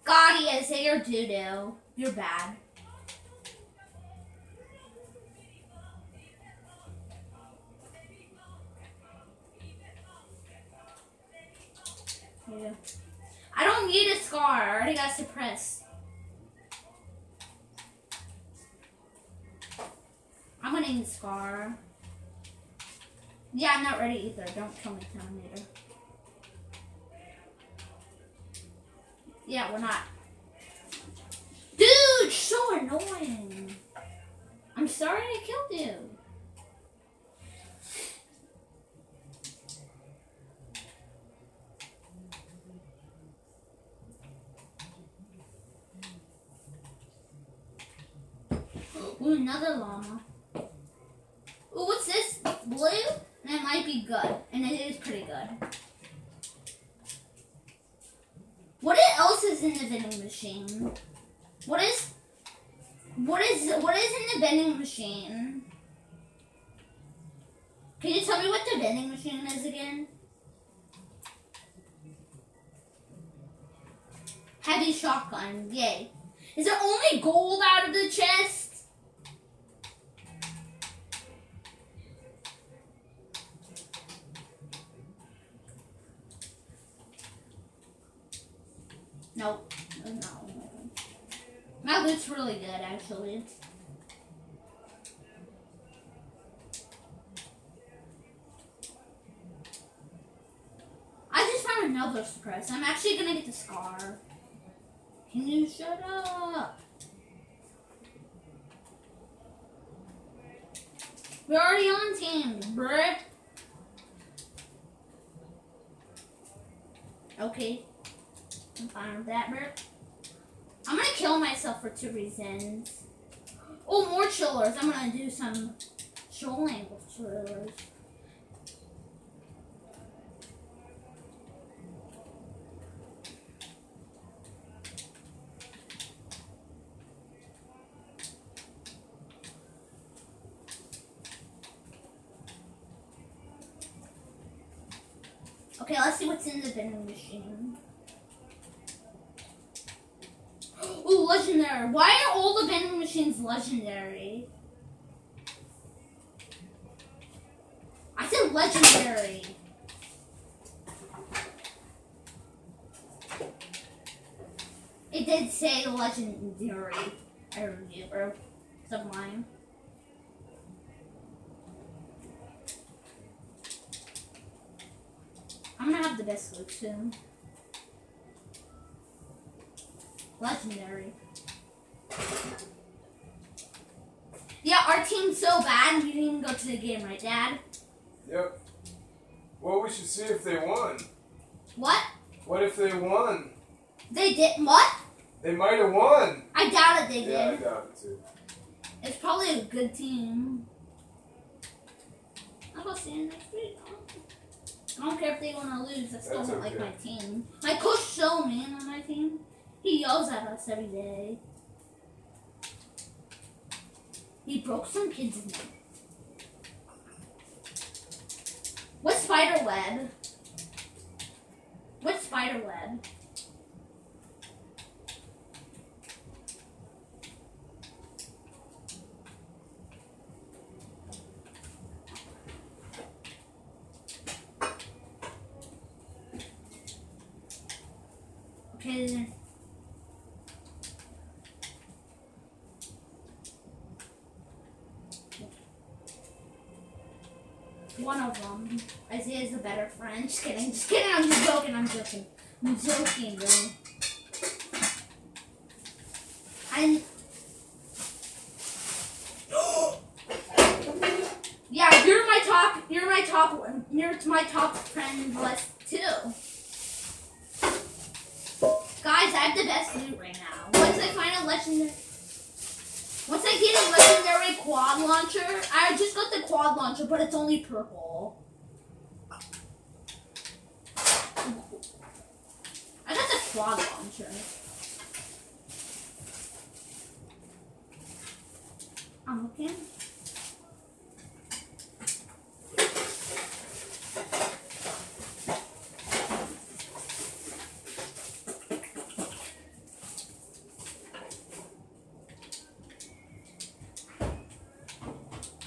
God, yes, say you're doo-doo. You're bad. Yeah. I don't need a scar. I already got suppressed. I'm gonna need a scar. Yeah, I'm not ready either. Don't kill me, Terminator. Yeah, we're not. Dude, so annoying. I'm sorry I killed you. Ooh, another llama. Ooh, what's this? Blue? That might be good. And it is pretty good. What else is in the vending machine? What is what is what is in the vending machine? Can you tell me what the vending machine is again? Heavy shotgun, yay. Is there only gold out of the chest? Nope. No. My loot's really good, actually. I just found another suppress. I'm actually gonna get the scar. Can you shut up? We're already on team, bruh. Okay. Fine with that, bro. I'm gonna kill myself for two reasons. Oh, more chillers. I'm gonna do some trolling with chillers. Okay, let's see what's in the vending machine. Ooh, Why are all the vending machines legendary? I said legendary. It did say legendary. I remember. Line. I'm gonna have the best loot soon. Legendary. Yeah, our team's so bad we didn't even go to the game, right, Dad? Yep. Well, we should see if they won. What? What if they won? They did what? They might have won. I doubt it they Yeah, I doubt it too. It's probably a good team. I'll go stand next week. I don't care if they want to lose. I still That's don't like my team. My coach so man on my team. He yells at us every day. He broke some kid's neck. What spider web? What spider web? Okay then. One of them. Isaiah's the better friend. Just kidding. Just kidding. I'm just joking. I'm joking. I'm joking, bro. I'm. yeah, you're my top. You're my top. You're my top friend list too. Guys, I have the best loot right now. Once I find a legendary. Once I get a legendary quad launcher, I just got the quad launcher, but it's only purple. I got the quad launcher. I'm looking.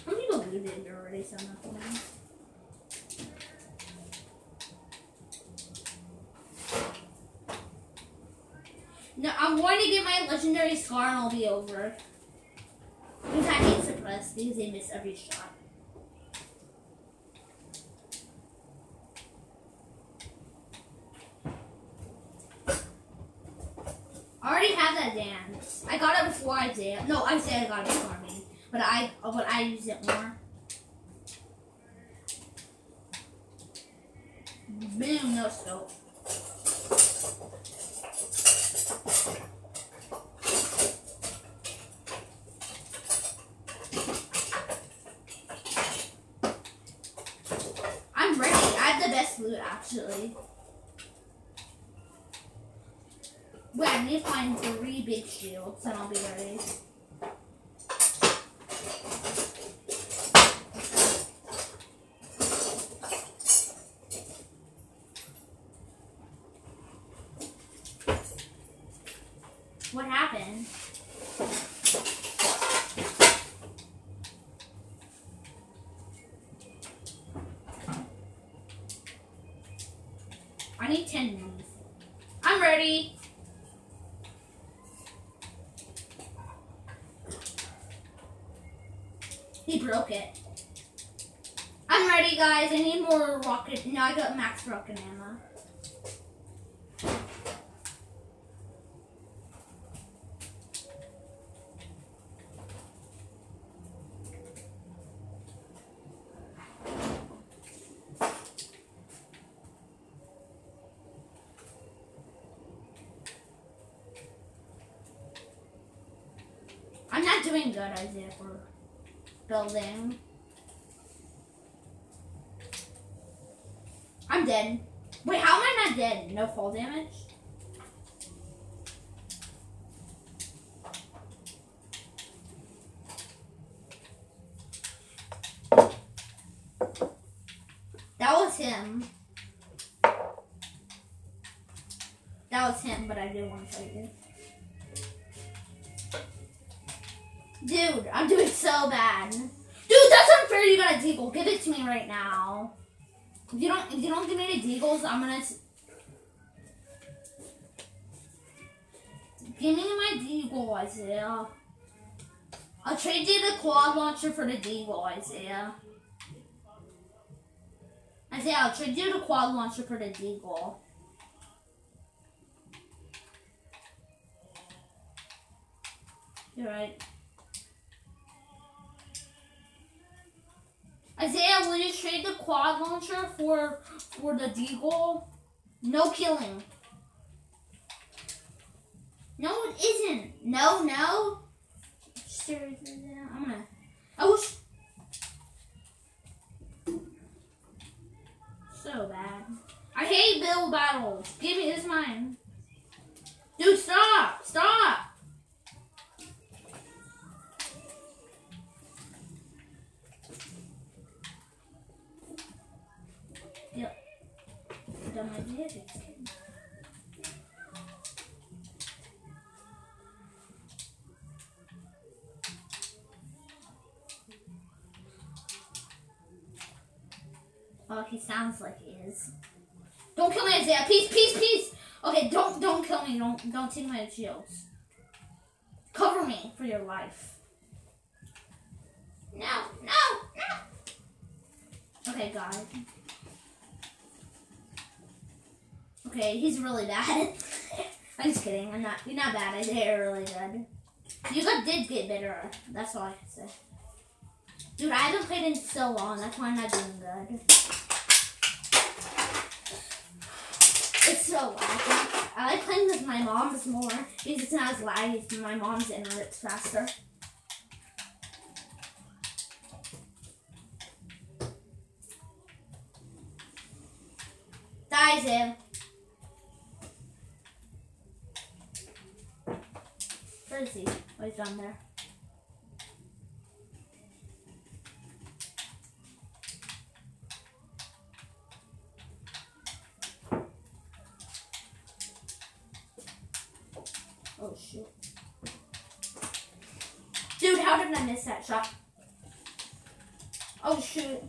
I'm gonna go leave it already, so I'm not going. No, I'm going to get my legendary scar and I'll be over. Because I hate suppress because they miss every shot. I already have that dance. I got it before Isaiah. No, Isaiah got it before me. But I uh, but I use it more. Boom, no scope. I'm ready. I have the best loot actually. Wait, I need to find three big shields and I'll be ready. What happened? I need 10 minutes. I'm ready. He broke it. I'm ready, guys. I need more rocket. No, I got max rocket ammo. I'm not doing good, Isaiah, building. I'm dead. Wait, how am I not dead? No fall damage? I'm gonna. Give me my deagle, Isaiah. I'll trade you the quad launcher for the deagle, Isaiah. Isaiah, I'll trade you the quad launcher for the deagle. You're right. Isaiah, will you trade the quad launcher for for the deagle? No killing. No, it isn't. No, no. Seriously, I'm gonna. Oh, I wish. So bad. I hate build battles. Give me this mine. Dude, stop! Stop! Done my digits. Oh, he sounds like he is. Don't kill me, Isaiah. Peace, peace, peace. Okay, don't don't kill me. Don't don't take my shields. Cover me for your life. No, no, no. Okay, God. Okay, he's really bad. I'm just kidding. I'm not. You're not bad. I did really good. You got did get better. That's all I can say. Dude, I haven't played in so long. That's why I'm not doing good. It's so laggy. I like playing with my mom's more because it's not as laggy. My mom's internet's faster. Die, Oh, he's down there. Oh shoot. Dude, how did I miss that shot? Oh shoot.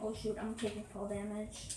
Oh shoot, I'm taking full damage.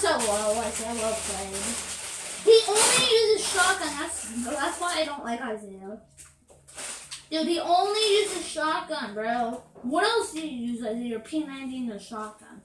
Dude, that was so. I said well. He only uses shotgun. That's that's why I don't like Isaiah. Dude, he only uses shotgun, bro. What else do you use? Isaiah? Your P90 and a shotgun.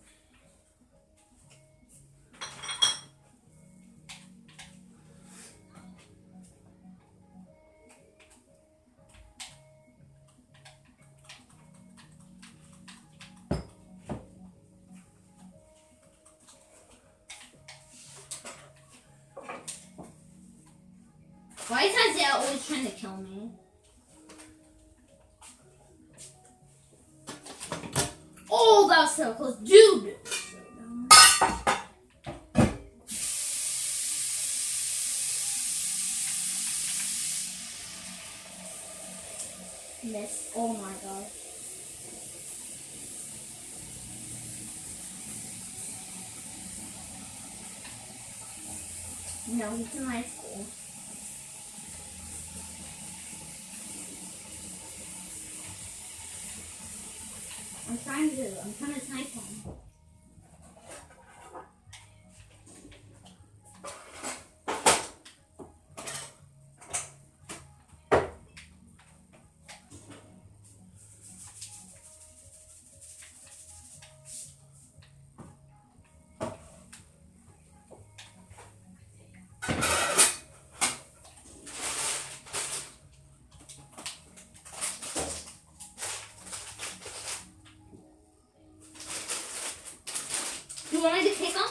No, he's in my school. I'm want me to kick him?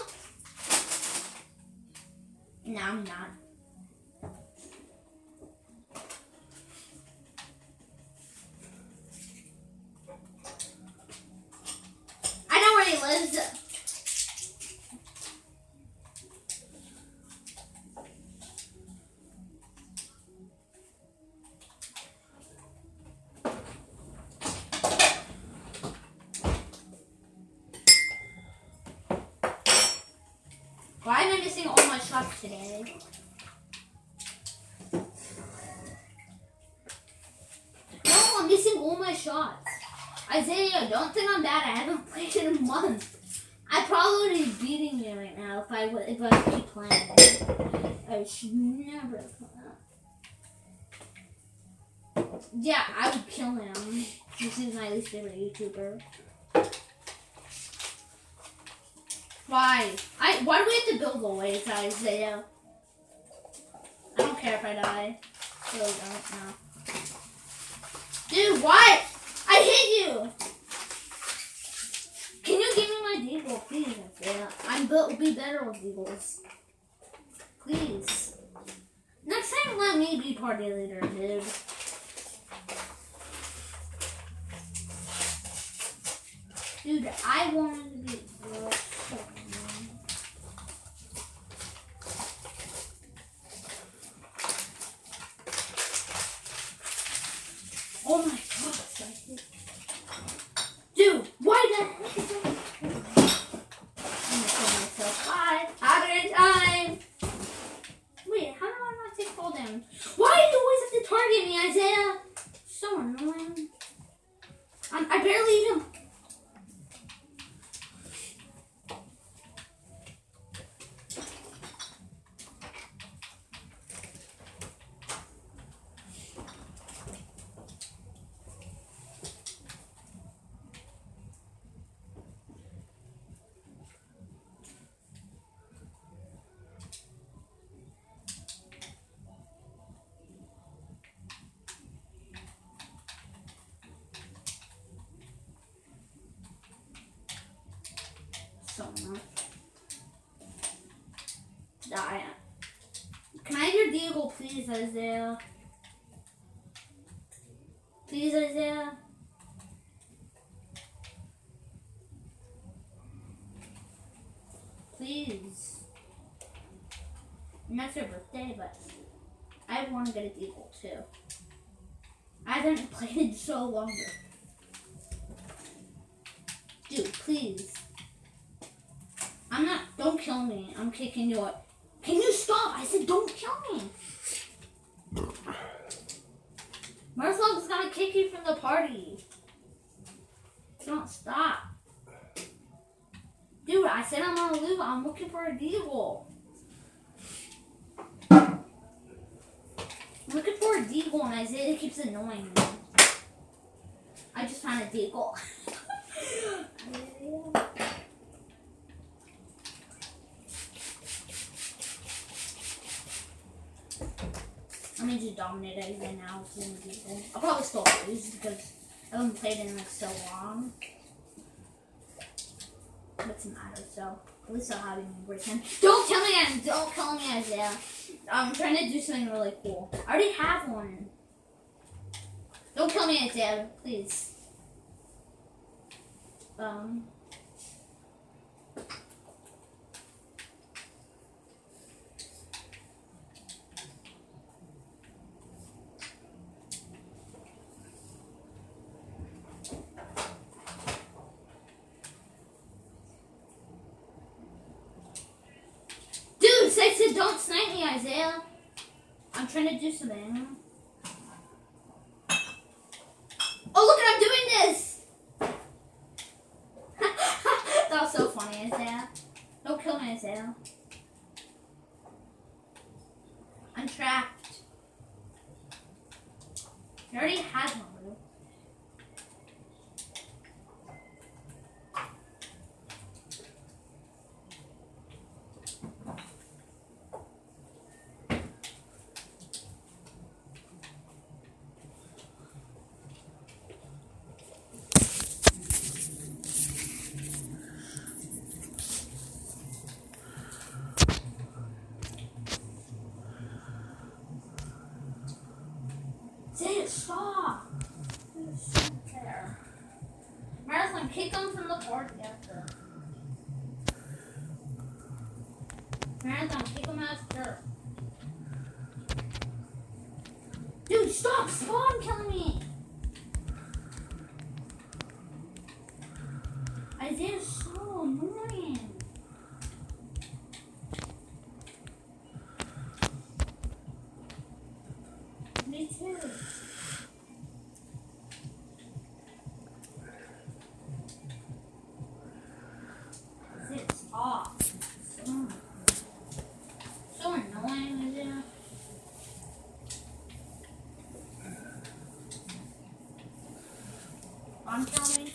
No, I'm not. Missing all my shots today. No, I'm missing all my shots. Isaiah, don't think I'm bad. I haven't played in a month. I probably would be beating you right now if I would if I keep playing. I should never that. Yeah, I would kill him. This is my least favorite YouTuber. Why? I why do we have to build the ways, Isaiah? I don't care if I die. Really don't no. Dude, what? I hit you! Can you give me my deagle, please, Isaiah? I'm built be better with deagles. Please. Next time let me be party leader, dude. Dude, I wanted to be well, so annoying. Oh my god, I hate- Dude, why the heck is that? I'm gonna kill myself. Bye. Have a good time. Wait, how do I not take fall damage? Why do you always have to target me, Isaiah? So annoying. I'm, I barely even so much. Die. Can I have your deagle, please, Isaiah? Please, Isaiah? Please. That's your birthday, but I want to get a deagle too. I haven't played in so long. Dude, please. I'm not. Don't kill me. I'm kicking you out. Can you stop? I said, don't kill me. Martha's gonna kick you from the party. Don't stop. Dude, I said I'm gonna leave. I'm looking for a deagle. I'm looking for a deagle, and Isaiah keeps annoying me. I just found a deagle. Let me just dominate Isaiah now. I'll probably still lose because I haven't played in like so long. Doesn't matter, so at least I'll have him break him. Don't kill me, Isaiah. Don't kill me, Isaiah. I'm trying to do something really cool. I already have one. Don't kill me, Isaiah, please. Um.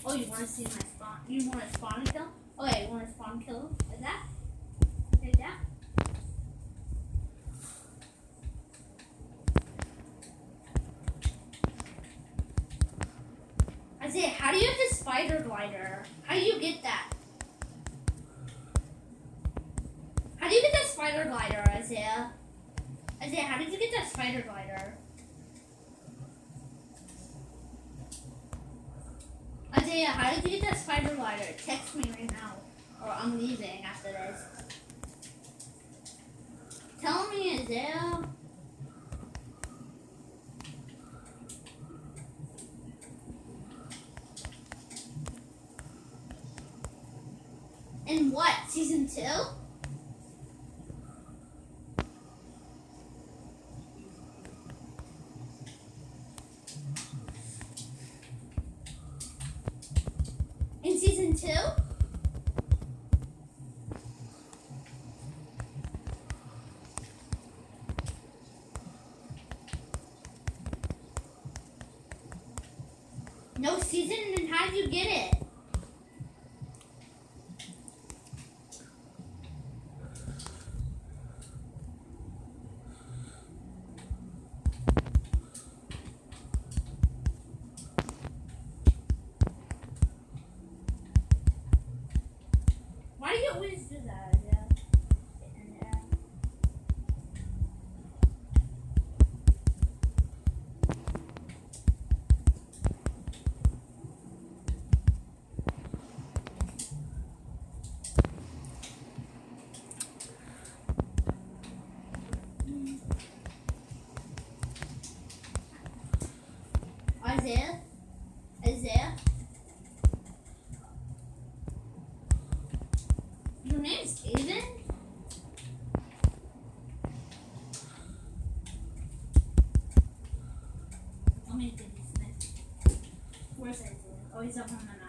Oh, you want to see my spot? You want to I'm leaving after this. Tell me, is there? In what season two? How did you get it? Where's Isaiah? Oh, he's up on the mountain.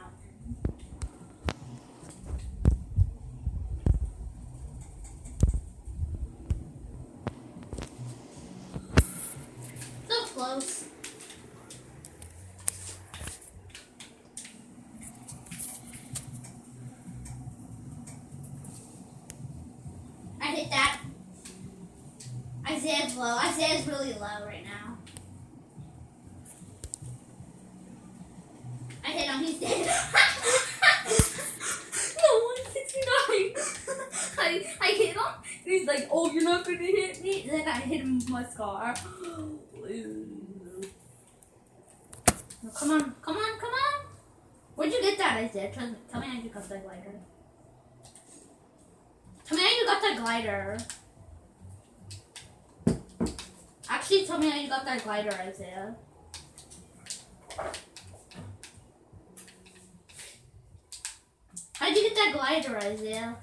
spider, Isaiah. How'd you get that glider, Isaiah?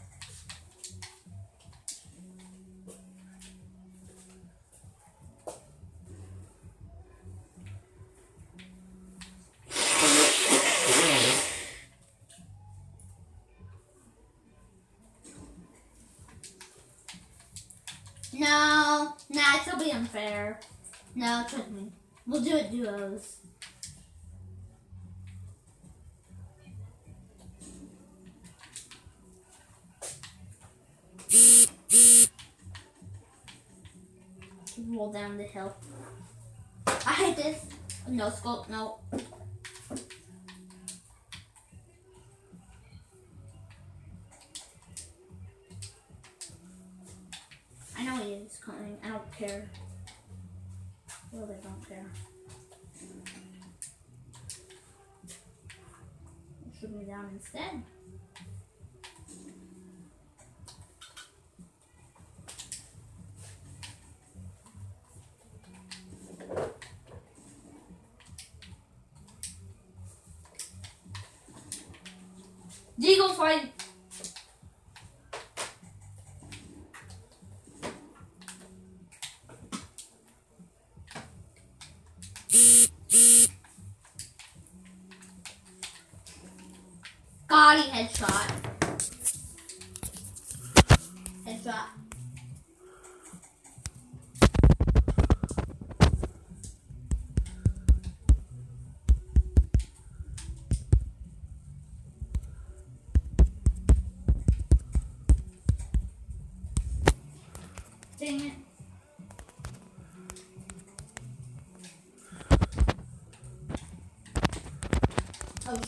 No, nah, it'll be unfair. No, trust me. We'll do it duos. Roll down the hill. I hate this. No, scope, no. свои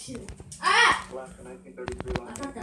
Shoot. Ah! Left 1933 I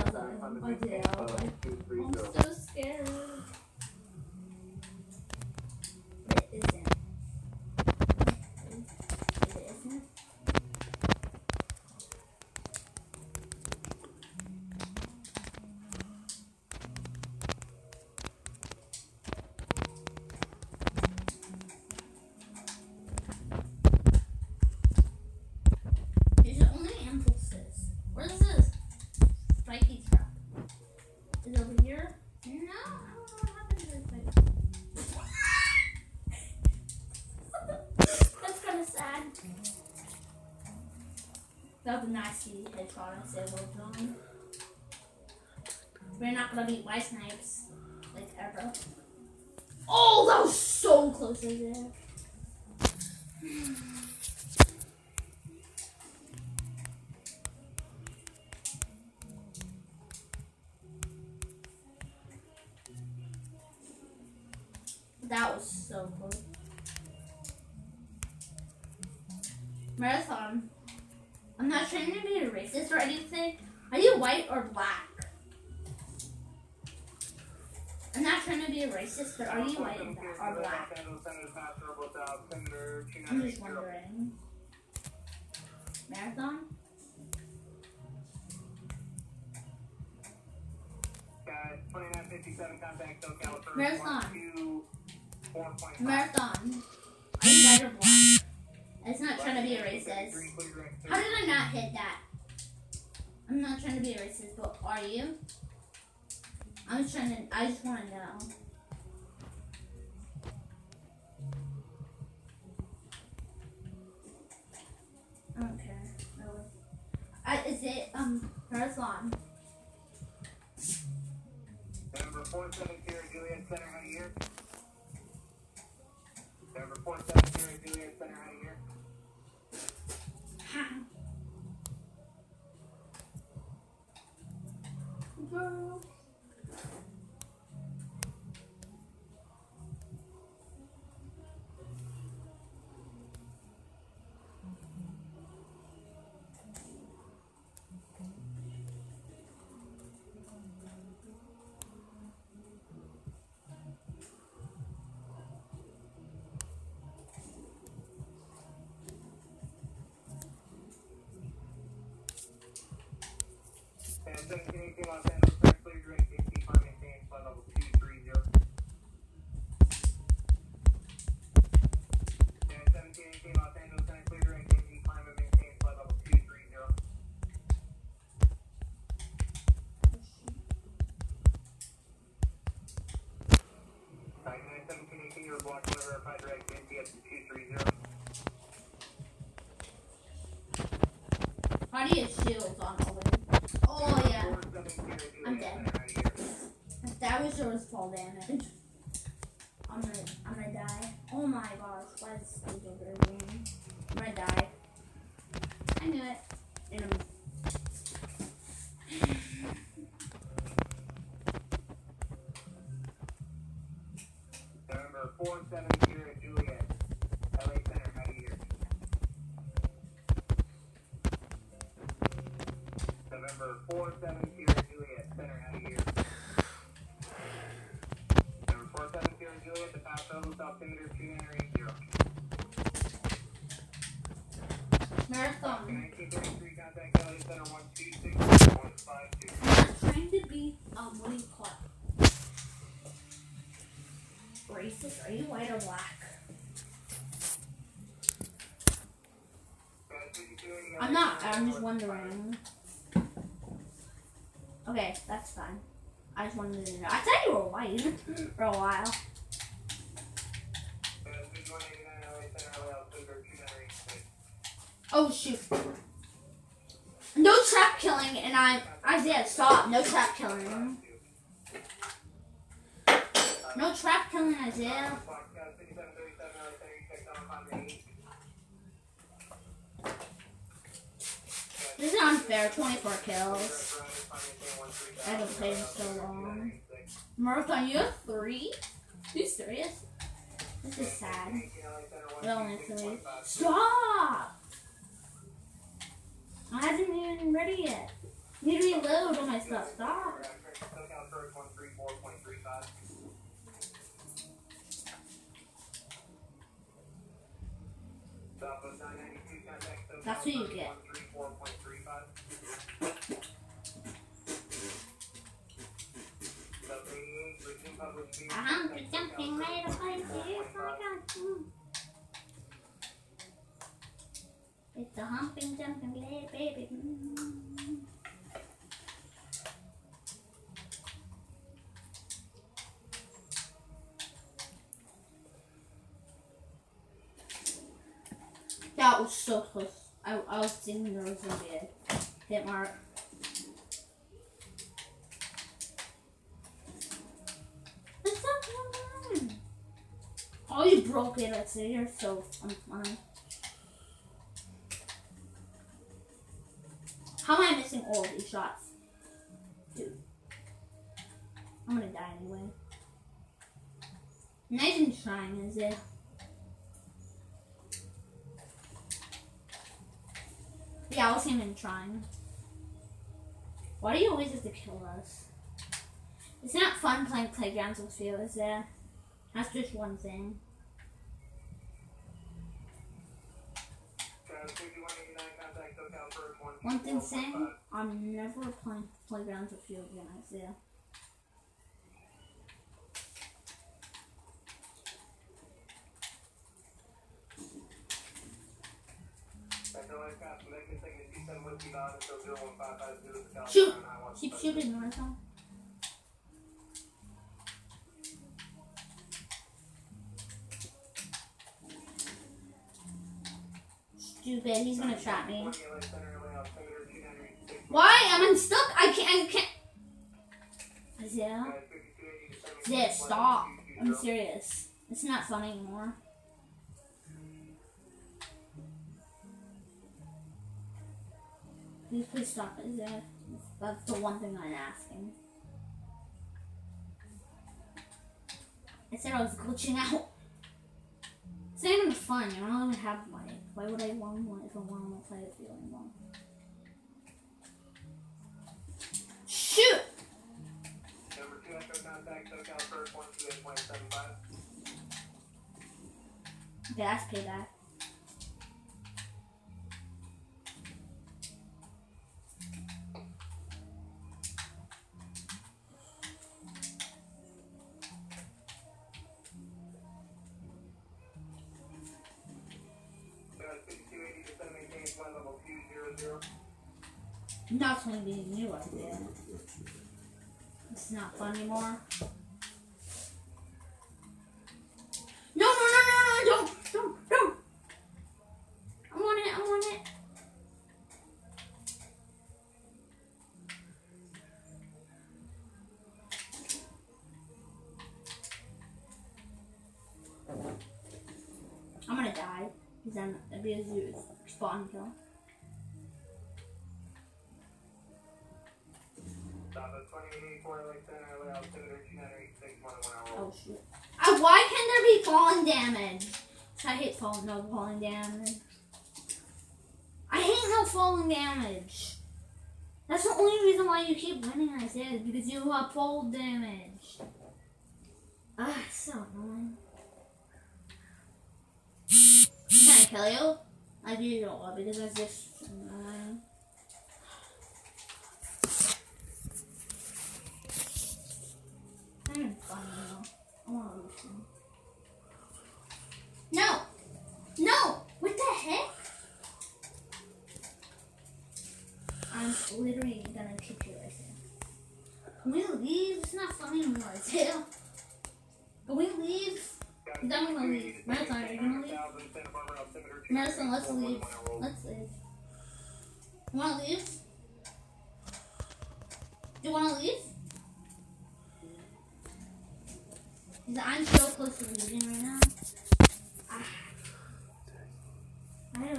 That was a nasty headshot I said well done. We're not gonna beat white snipes like ever. Oh, that was so close right there. Blocked, one verified direct, AC up to 230. Fall damage. I'm gonna, I'm gonna die. Oh my gosh, why is this over again? I'm gonna die. I knew it. And I'm, November 470 Juliet, LA Center, how do you hear? November 470 Juliet Center, how do you hear? November 470 Juliet, the pass total altimeter 2980. marathon. 1933, contact LA Center 126 trying to be, what do you call it? Racist? Are you white or black? I'm not, I'm just wondering. Okay, that's fine. I just wanted to know. I thought you were white for a while. Oh shoot. No trap killing and I'm Isaiah, stop. No trap killing. No trap killing, Isaiah. This is unfair. 24 kills. I haven't played in so long. Marathon, you have three? Are you serious? This is sad. Actually. Stop! I haven't even ready yet. Need to reload all my stuff. Stop. That's what you get. I'm jumping right up on. It's a humping, jumping baby, baby. That was so close. I, I was thinking there was gonna be a hit mark. It's not. Oh, you broke it, I say. You're so fine. How am I missing all these shots? Dude. I'm gonna die anyway. Not even trying, is it? Yeah, I wasn't even trying. Why do you always have to kill us? It's not fun playing playgrounds with you, is it? That's just one thing. One thing saying, I'm never playing playgrounds with you again, Isaiah. Shoot! Keep shooting, Martha. Stupid, he's gonna trap me. Why? I'm stuck. I can't. I can't. Isaiah? Isaiah, stop. I'm serious. It's not funny anymore. Please, please stop, Isaiah. That's the one thing I'm asking. I said I was glitching out. It's not even fun. I don't even have money. Why would I want one if I want to play with you anymore? Shoot! Number two, echo contact, SoCal first, one two eight point seven five. Okay, that's payback. Only being new idea. It's not fun anymore. No, no, no, no, no, don't, don't, don't. I want it, I want it. I'm gonna die because I'm you spawn kill. Uh, why can there be falling damage? I hate falling no falling damage. I hate no falling damage. That's the only reason why you keep winning, I said, because you have fall damage. Ah, so annoying. Trying to kill you. I do all because I just annoying. I'm having fun now. I want to lose him. No! No! What the heck? I'm literally gonna kick you right now. Can we leave? It's not funny anymore, too. Can we leave? I'm gonna leave. Marathon, you gonna leave? Madison, let's leave. Let's leave. You wanna leave? Do you want to leave? 'Cause I'm so close to leaving right now. Ah. I have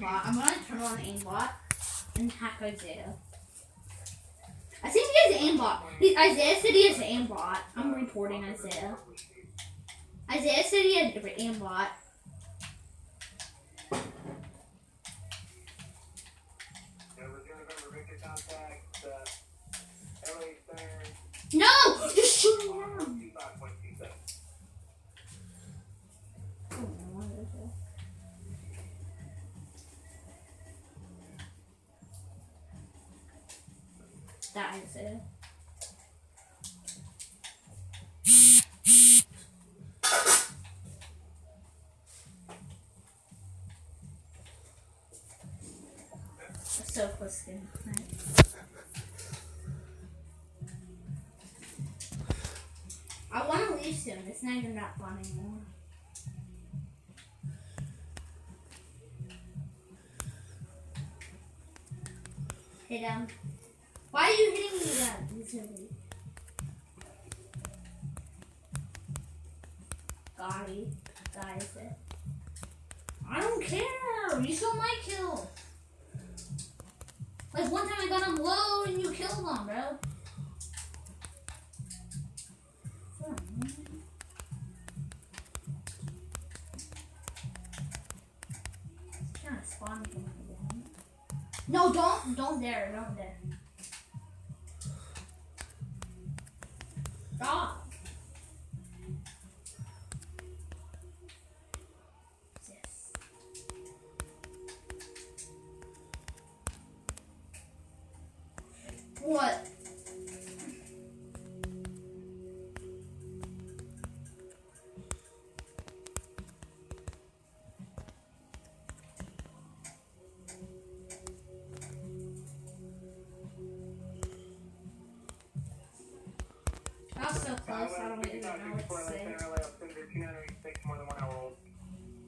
aimbot. I'm gonna turn on aimbot and hack Isaiah. I think he has aimbot. He, Isaiah said he has aimbot. I'm reporting Isaiah. Isaiah said he had aimbot. Getting tonight. I want to leave soon. It's not even that fun anymore. Hit him. Why are you hitting me then? Easily. Got it. That is it. I don't care. You stole my kill. I got him low and you killed him, bro.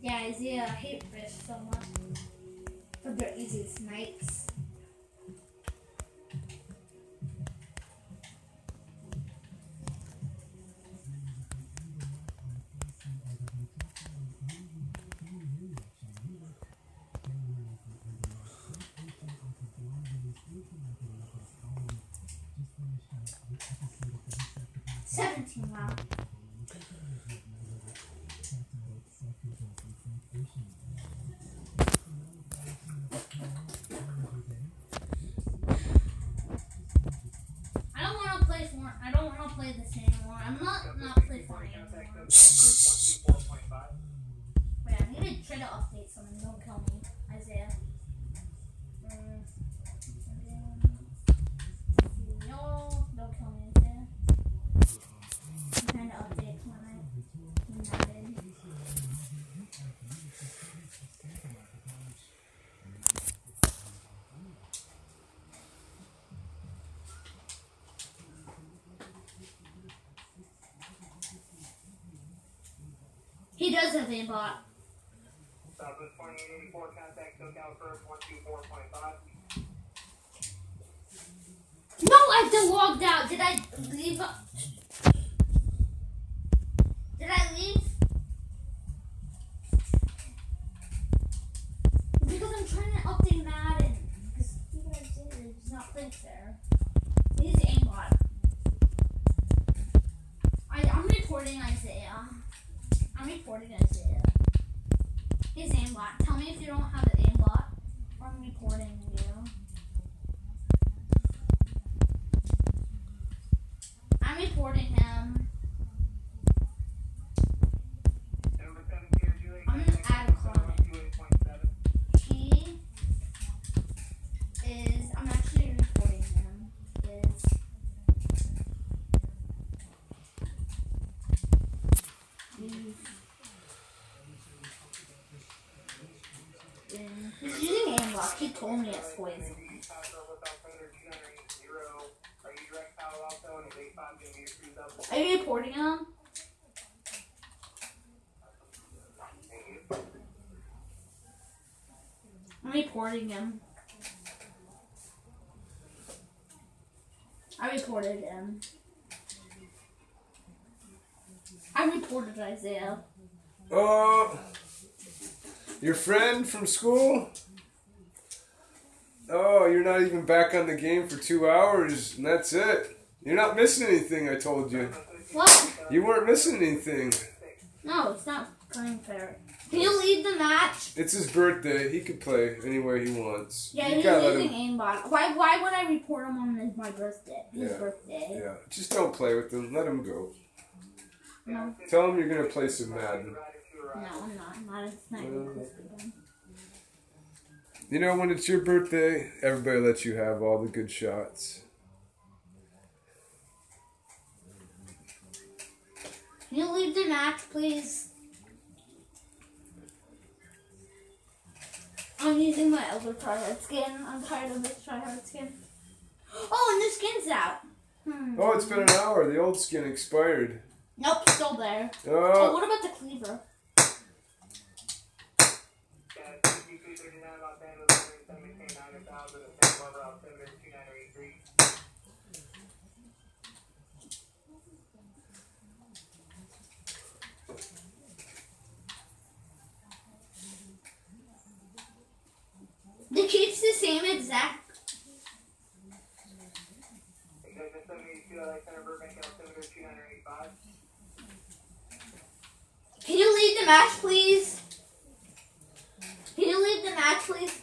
Yeah, Isaiah, I hate fish so much. But they're easy as snakes. Seventeen wow. I'm not not play for anymore. He does have aimbot. Southwest 2884, contact SoCal Curve 124.5. No, I've been logged out. Did I leave? Did I leave? Because I'm trying to update Madden. Because stupid Isaiah is not playing fair. He's aimbot. I, I'm reporting Isaiah. I'm reporting Isaiah. He's aimbot. Tell me if you don't have an aimbot. I'm reporting you. I'm reporting him. Number 17, Julie. I'm gonna add a comment. 28.7. He is. I'm actually reporting him. Is. He's using aimbot. He told me it's poison. Are you reporting him? I'm reporting him. I reported him. I reported Isaiah. Oh, your friend from school? Oh, you're not even back on the game for two hours, and that's it. You're not missing anything, I told you. What? You weren't missing anything. No, it's not playing fair. Can you lead the match? It's his birthday. He can play any way he wants. Yeah, you he's using him. aimbot. Why? Why would I report him on his, my birthday? His Yeah. birthday. Yeah, just don't play with him. Let him go. No, Tell him you're gonna play some Madden. no, I'm not. I'm not. It's not even close to done. You know, when it's your birthday, everybody lets you have all the good shots. Can you leave the match, please? I'm using my other tryhard skin. I'm tired of this tryhard skin. Oh, and the skin's out. Hmm. Oh, it's been an hour. The old skin expired. Nope, still there. Oh, Oh, what about the cleaver? The keeps the same exact. Can you lead the match, please? Can you leave the match, please?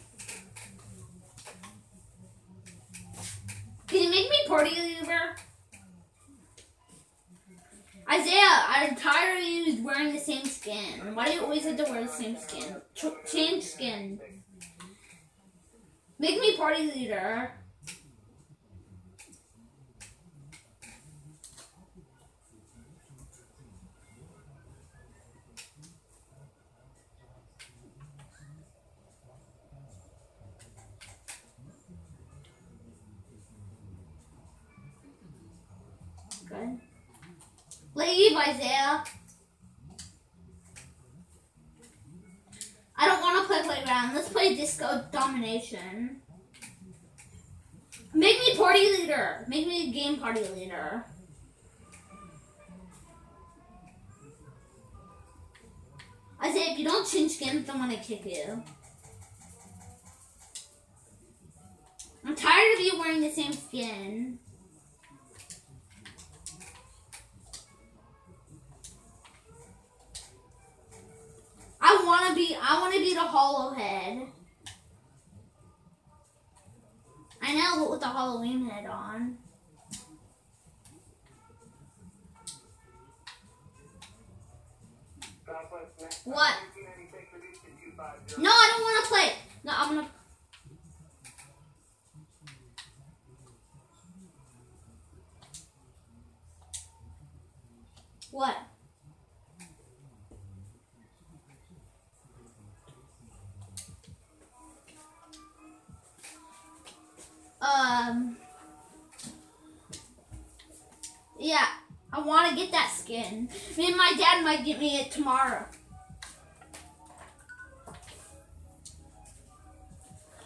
Can you make me party leader? Isaiah, I'm tired of you wearing the same skin. Why do you always have to wear the same skin? Ch- change skin. Make me party leader. Good. Leave, Isaiah. I don't want to play playground. Let's play disco Make me party leader. Make me a game party leader. I say if you don't change skins, I'm gonna kick you. I'm tired of you wearing the same skin. I wanna be I wanna be the hollow head. I know, with the Halloween head on. What? No, I don't wanna play. No, I'm gonna What? Um. Yeah, I want to get that skin. Me and my dad might get me it tomorrow.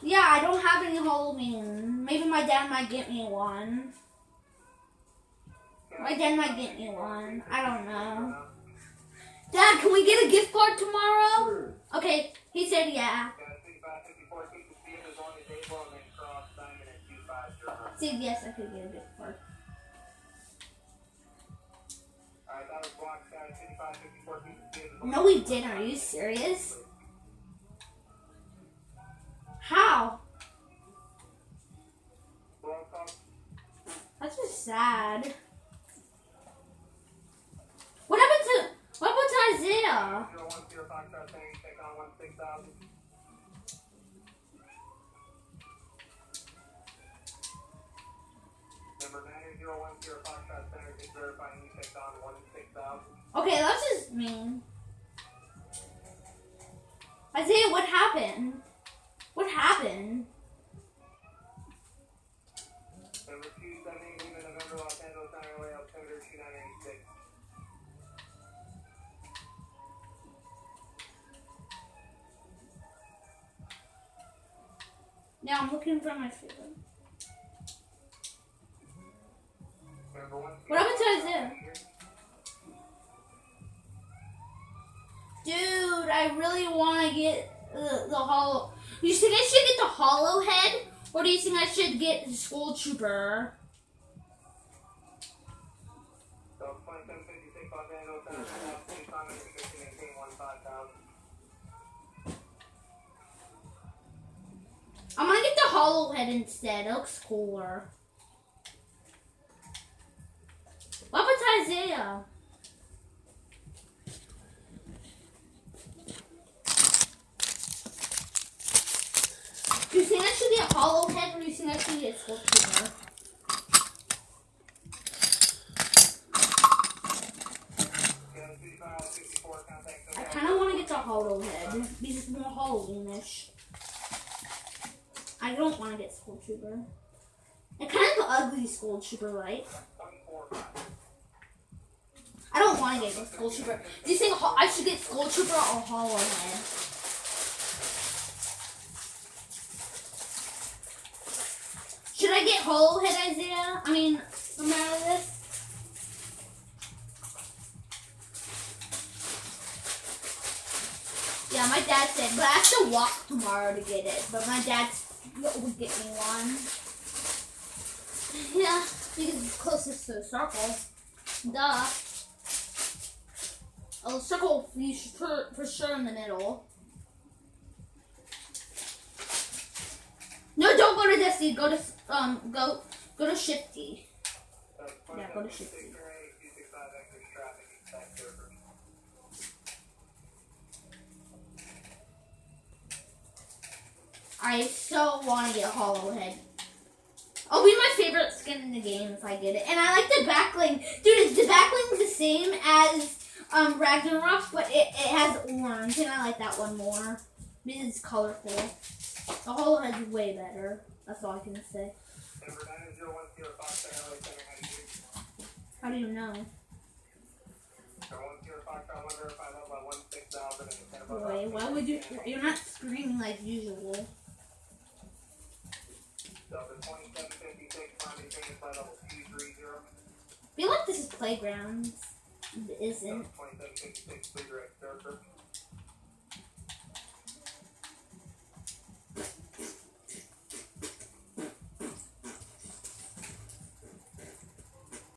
Yeah, I don't have any Halloween. Maybe my dad might get me one. My dad might get me one. I don't know. Dad, can we get a gift card tomorrow? Okay, he said yeah. CVS, I could get a bit more. No, we didn't. Are you serious? How? That's just sad. What happened to what happened to Isaiah? Okay, that's just mean. Isaiah, what happened? What happened? Yeah, I'm looking for my favorite. Number one. What happened to Isaiah? Dude, I really want to get the, the hollow. You think I should get the hollow head, or do you think I should get the skull trooper? I'm gonna get the hollow head instead. It looks cooler. What about Isaiah? Do you think I should get hollow head, or you think I should get skull trooper? I kind of want to get the hollow head because it's more Halloweenish. I don't want to get Skull Trooper. It kind of ugly Skull Trooper, right? I don't want to get the Skull Trooper. Do you think I should get Skull Trooper or Hollow Head? Should I get Hollow Head, Isaiah? I mean, come out of this. Yeah, my dad said, but I have to walk tomorrow to get it. But my dad would get me one. Yeah, because it's closest to the circle. Duh. The circle for, for sure in the middle. No, don't go to Destiny. Go to um, go go to Shifty. Yeah, go to Shifty. I so want to get Hollow Head. It'll be my favorite skin in the game if I get it. And I like the back bling. Dude, the back bling's the same as um, Ragnarok, but it, it has orange, and I like that one more. Because it's colorful. The Hollow Head's way better. That's all I can say. How do you know? Wait, why would you? You're not screaming like usual. Feel like this is playgrounds. It isn't.